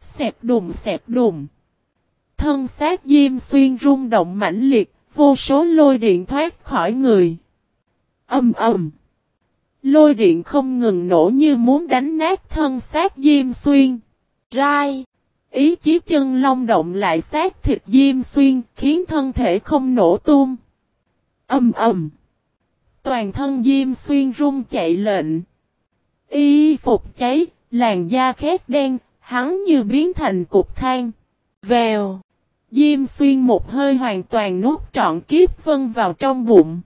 Speaker 1: Xẹp đùm xẹp đùm Thân xác Diêm xuyên rung động mãnh liệt, vô số lôi điện thoát khỏi người. Âm ầm. Lôi điện không ngừng nổ như muốn đánh nát thân xác Diêm Xuyên. Rai. Ý chí chân long động lại xác thịt Diêm Xuyên khiến thân thể không nổ tung. Âm ầm. Toàn thân Diêm Xuyên rung chạy lệnh. Y phục cháy, làn da khét đen, hắn như biến thành cục than. Vèo. Diêm Xuyên một hơi hoàn toàn nuốt trọn kiếp vân vào trong bụng.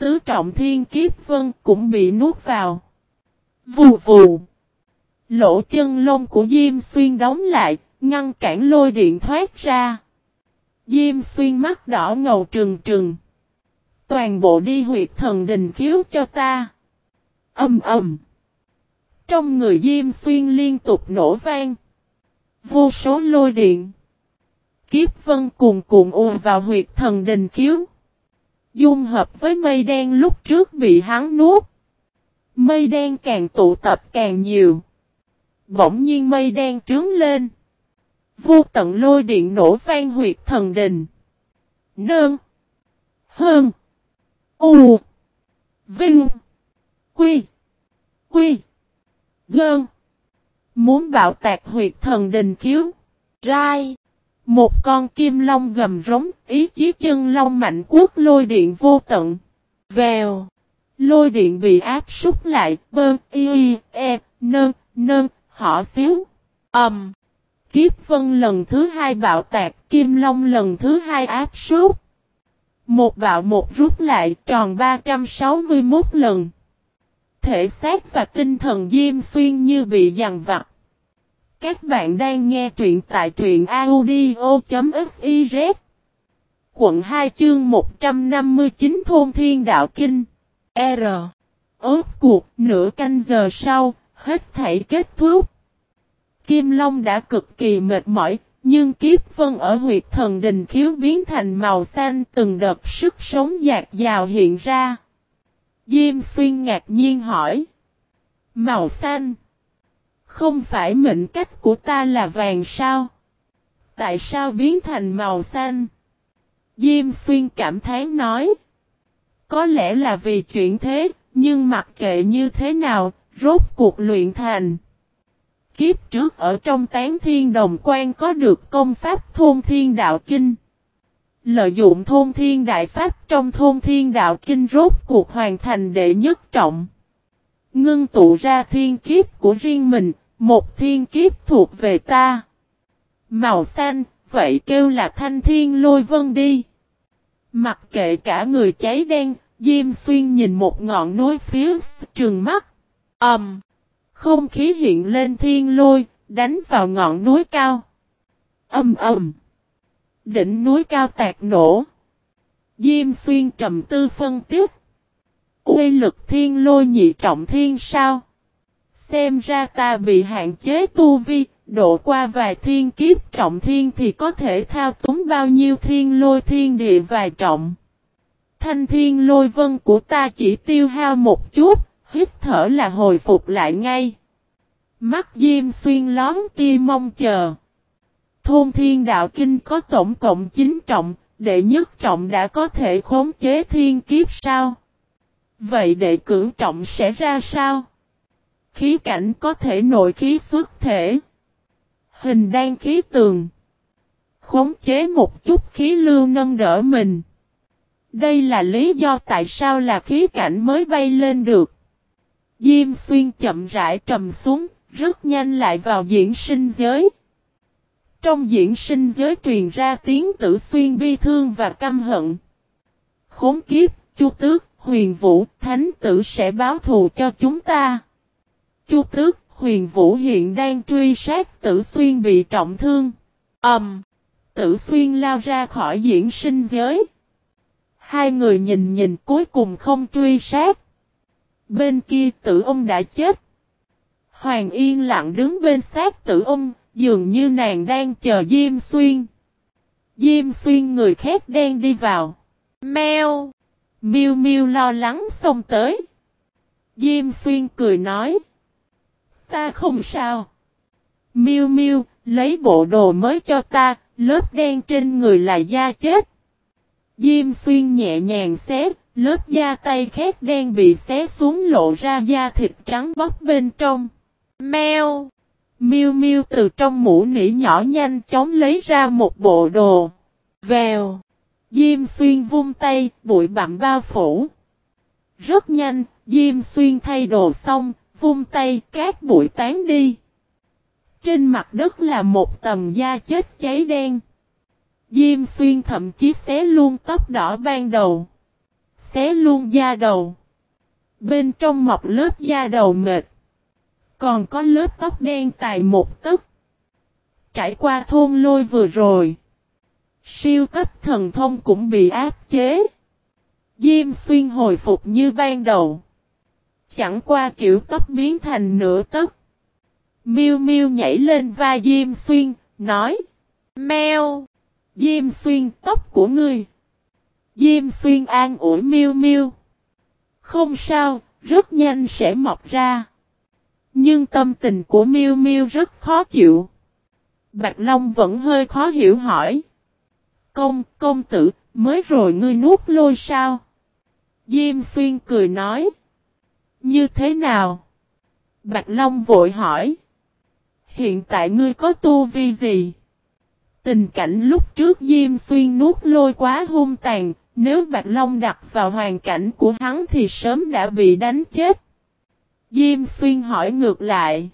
Speaker 1: Tứ trọng thiên kiếp vân cũng bị nuốt vào. Vù vù. Lỗ chân lông của Diêm Xuyên đóng lại, ngăn cản lôi điện thoát ra. Diêm Xuyên mắt đỏ ngầu trừng trừng. Toàn bộ đi huyệt thần đình khiếu cho ta. Âm ầm. Trong người Diêm Xuyên liên tục nổ vang. Vô số lôi điện. Kiếp vân cuồn cuộn ùa vào huyệt thần đình khiếu. Dung hợp với mây đen lúc trước bị hắn nuốt. Mây đen càng tụ tập càng nhiều. Bỗng nhiên mây đen trướng lên. Vô tận lôi điện nổ vang huyệt thần đình. Nơn. Hơn. U. Vinh. Quy. Quy. Gơn. Muốn bạo tạc huyệt thần đình khiếu. Rai. Một con kim long gầm rống, ý chí chân long mạnh quốc lôi điện vô tận. Vèo. Lôi điện bị áp súc lại, bơ, y, y, e, nơn, nơn, họ xíu. Ẩm. Um. Kiếp vân lần thứ hai bạo tạc, kim long lần thứ hai áp súc. Một bạo một rút lại tròn 361 lần. Thể xác và tinh thần diêm xuyên như bị dằn vặt. Các bạn đang nghe truyện tại truyện audio.fiz Quận 2 chương 159 Thôn Thiên Đạo Kinh R Ốt cuộc nửa canh giờ sau, hết thảy kết thúc. Kim Long đã cực kỳ mệt mỏi, nhưng kiếp vân ở huyệt thần đình khiếu biến thành màu xanh từng đợt sức sống dạt dào hiện ra. Diêm xuyên ngạc nhiên hỏi. Màu xanh. Không phải mệnh cách của ta là vàng sao? Tại sao biến thành màu xanh? Diêm xuyên cảm thán nói. Có lẽ là vì chuyện thế, nhưng mặc kệ như thế nào, rốt cuộc luyện thành. Kiếp trước ở trong tán thiên đồng quan có được công pháp thôn thiên đạo kinh. Lợi dụng thôn thiên đại pháp trong thôn thiên đạo kinh rốt cuộc hoàn thành đệ nhất trọng. Ngưng tụ ra thiên kiếp của riêng mình, một thiên kiếp thuộc về ta. Màu xanh, vậy kêu là thanh thiên lôi vân đi. Mặc kệ cả người cháy đen, Diêm Xuyên nhìn một ngọn núi phía trường mắt. Ẩm. Um, không khí hiện lên thiên lôi, đánh vào ngọn núi cao. Âm um, ầm. Đỉnh núi cao tạc nổ. Diêm Xuyên trầm tư phân tích. Uy lực thiên lôi nhị trọng thiên sao? Xem ra ta bị hạn chế tu vi, độ qua vài thiên kiếp trọng thiên thì có thể thao túng bao nhiêu thiên lôi thiên địa vài trọng. Thanh thiên lôi vân của ta chỉ tiêu hao một chút, hít thở là hồi phục lại ngay. Mắt Diêm Xuyên lón tia mong chờ. Thôn thiên đạo kinh có tổng cộng 9 trọng, đệ nhất trọng đã có thể khống chế thiên kiếp sao? Vậy đệ cử trọng sẽ ra sao? Khí cảnh có thể nội khí xuất thể. Hình đan khí tường. Khống chế một chút khí lưu nâng đỡ mình. Đây là lý do tại sao là khí cảnh mới bay lên được. Diêm xuyên chậm rãi trầm xuống, rất nhanh lại vào diễn sinh giới. Trong diễn sinh giới truyền ra tiếng tử xuyên bi thương và căm hận. Khốn kiếp, chu tước, huyền vũ, thánh tử sẽ báo thù cho chúng ta. Chu tước, huyền vũ hiện đang truy sát tử xuyên bị trọng thương. Ẩm! Um, tử xuyên lao ra khỏi diễn sinh giới. Hai người nhìn nhìn cuối cùng không truy sát. Bên kia tử ông đã chết. Hoàng yên lặng đứng bên sát tử ông, dường như nàng đang chờ Diêm Xuyên. Diêm Xuyên người khét đang đi vào. Mèo! Miu Miu lo lắng xông tới. Diêm Xuyên cười nói. Ta không sao. Miu Miu, lấy bộ đồ mới cho ta, lớp đen trên người là da chết. Diêm Xuyên nhẹ nhàng xé, lớp da tay khét đen bị xé xuống lộ ra da thịt trắng bóc bên trong. Mèo! Miu Miu từ trong mũ nỉ nhỏ nhanh chóng lấy ra một bộ đồ. Vèo! Diêm xuyên vung tay, bụi bặm bao phủ. Rất nhanh, Diêm xuyên thay đồ xong, vung tay, cát bụi tán đi. Trên mặt đất là một tầm da chết cháy đen. Diêm xuyên thậm chí xé luôn tóc đỏ ban đầu. Xé luôn da đầu. Bên trong mọc lớp da đầu mệt. Còn có lớp tóc đen tài một tấc. Trải qua thôn lôi vừa rồi. Siêu cấp thần thông cũng bị áp chế. Diêm xuyên hồi phục như ban đầu. Chẳng qua kiểu tóc biến thành nửa tóc. Miu Miu nhảy lên vai Diêm Xuyên, nói: mèo, Diêm Xuyên, tóc của ngươi." Diêm Xuyên an ủi Miu Miu: "Không sao, rất nhanh sẽ mọc ra." Nhưng tâm tình của Miu Miu rất khó chịu. Bạch Long vẫn hơi khó hiểu hỏi: Công, công tử, mới rồi ngươi nuốt lôi sao? Diêm xuyên cười nói. Như thế nào? Bạch Long vội hỏi. Hiện tại ngươi có tu vi gì? Tình cảnh lúc trước Diêm Xuyên nuốt lôi quá hung tàn, nếu Bạch Long đặt vào hoàn cảnh của hắn thì sớm đã bị đánh chết. Diêm Xuyên hỏi ngược lại.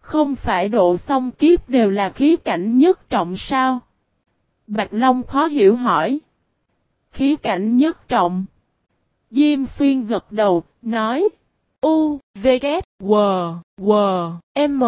Speaker 1: Không phải độ song kiếp đều là khí cảnh nhất trọng sao? Bạch Long khó hiểu hỏi. Khí cảnh nhất trọng. Diêm xuyên gật đầu, nói. U, V, K, W, W, M.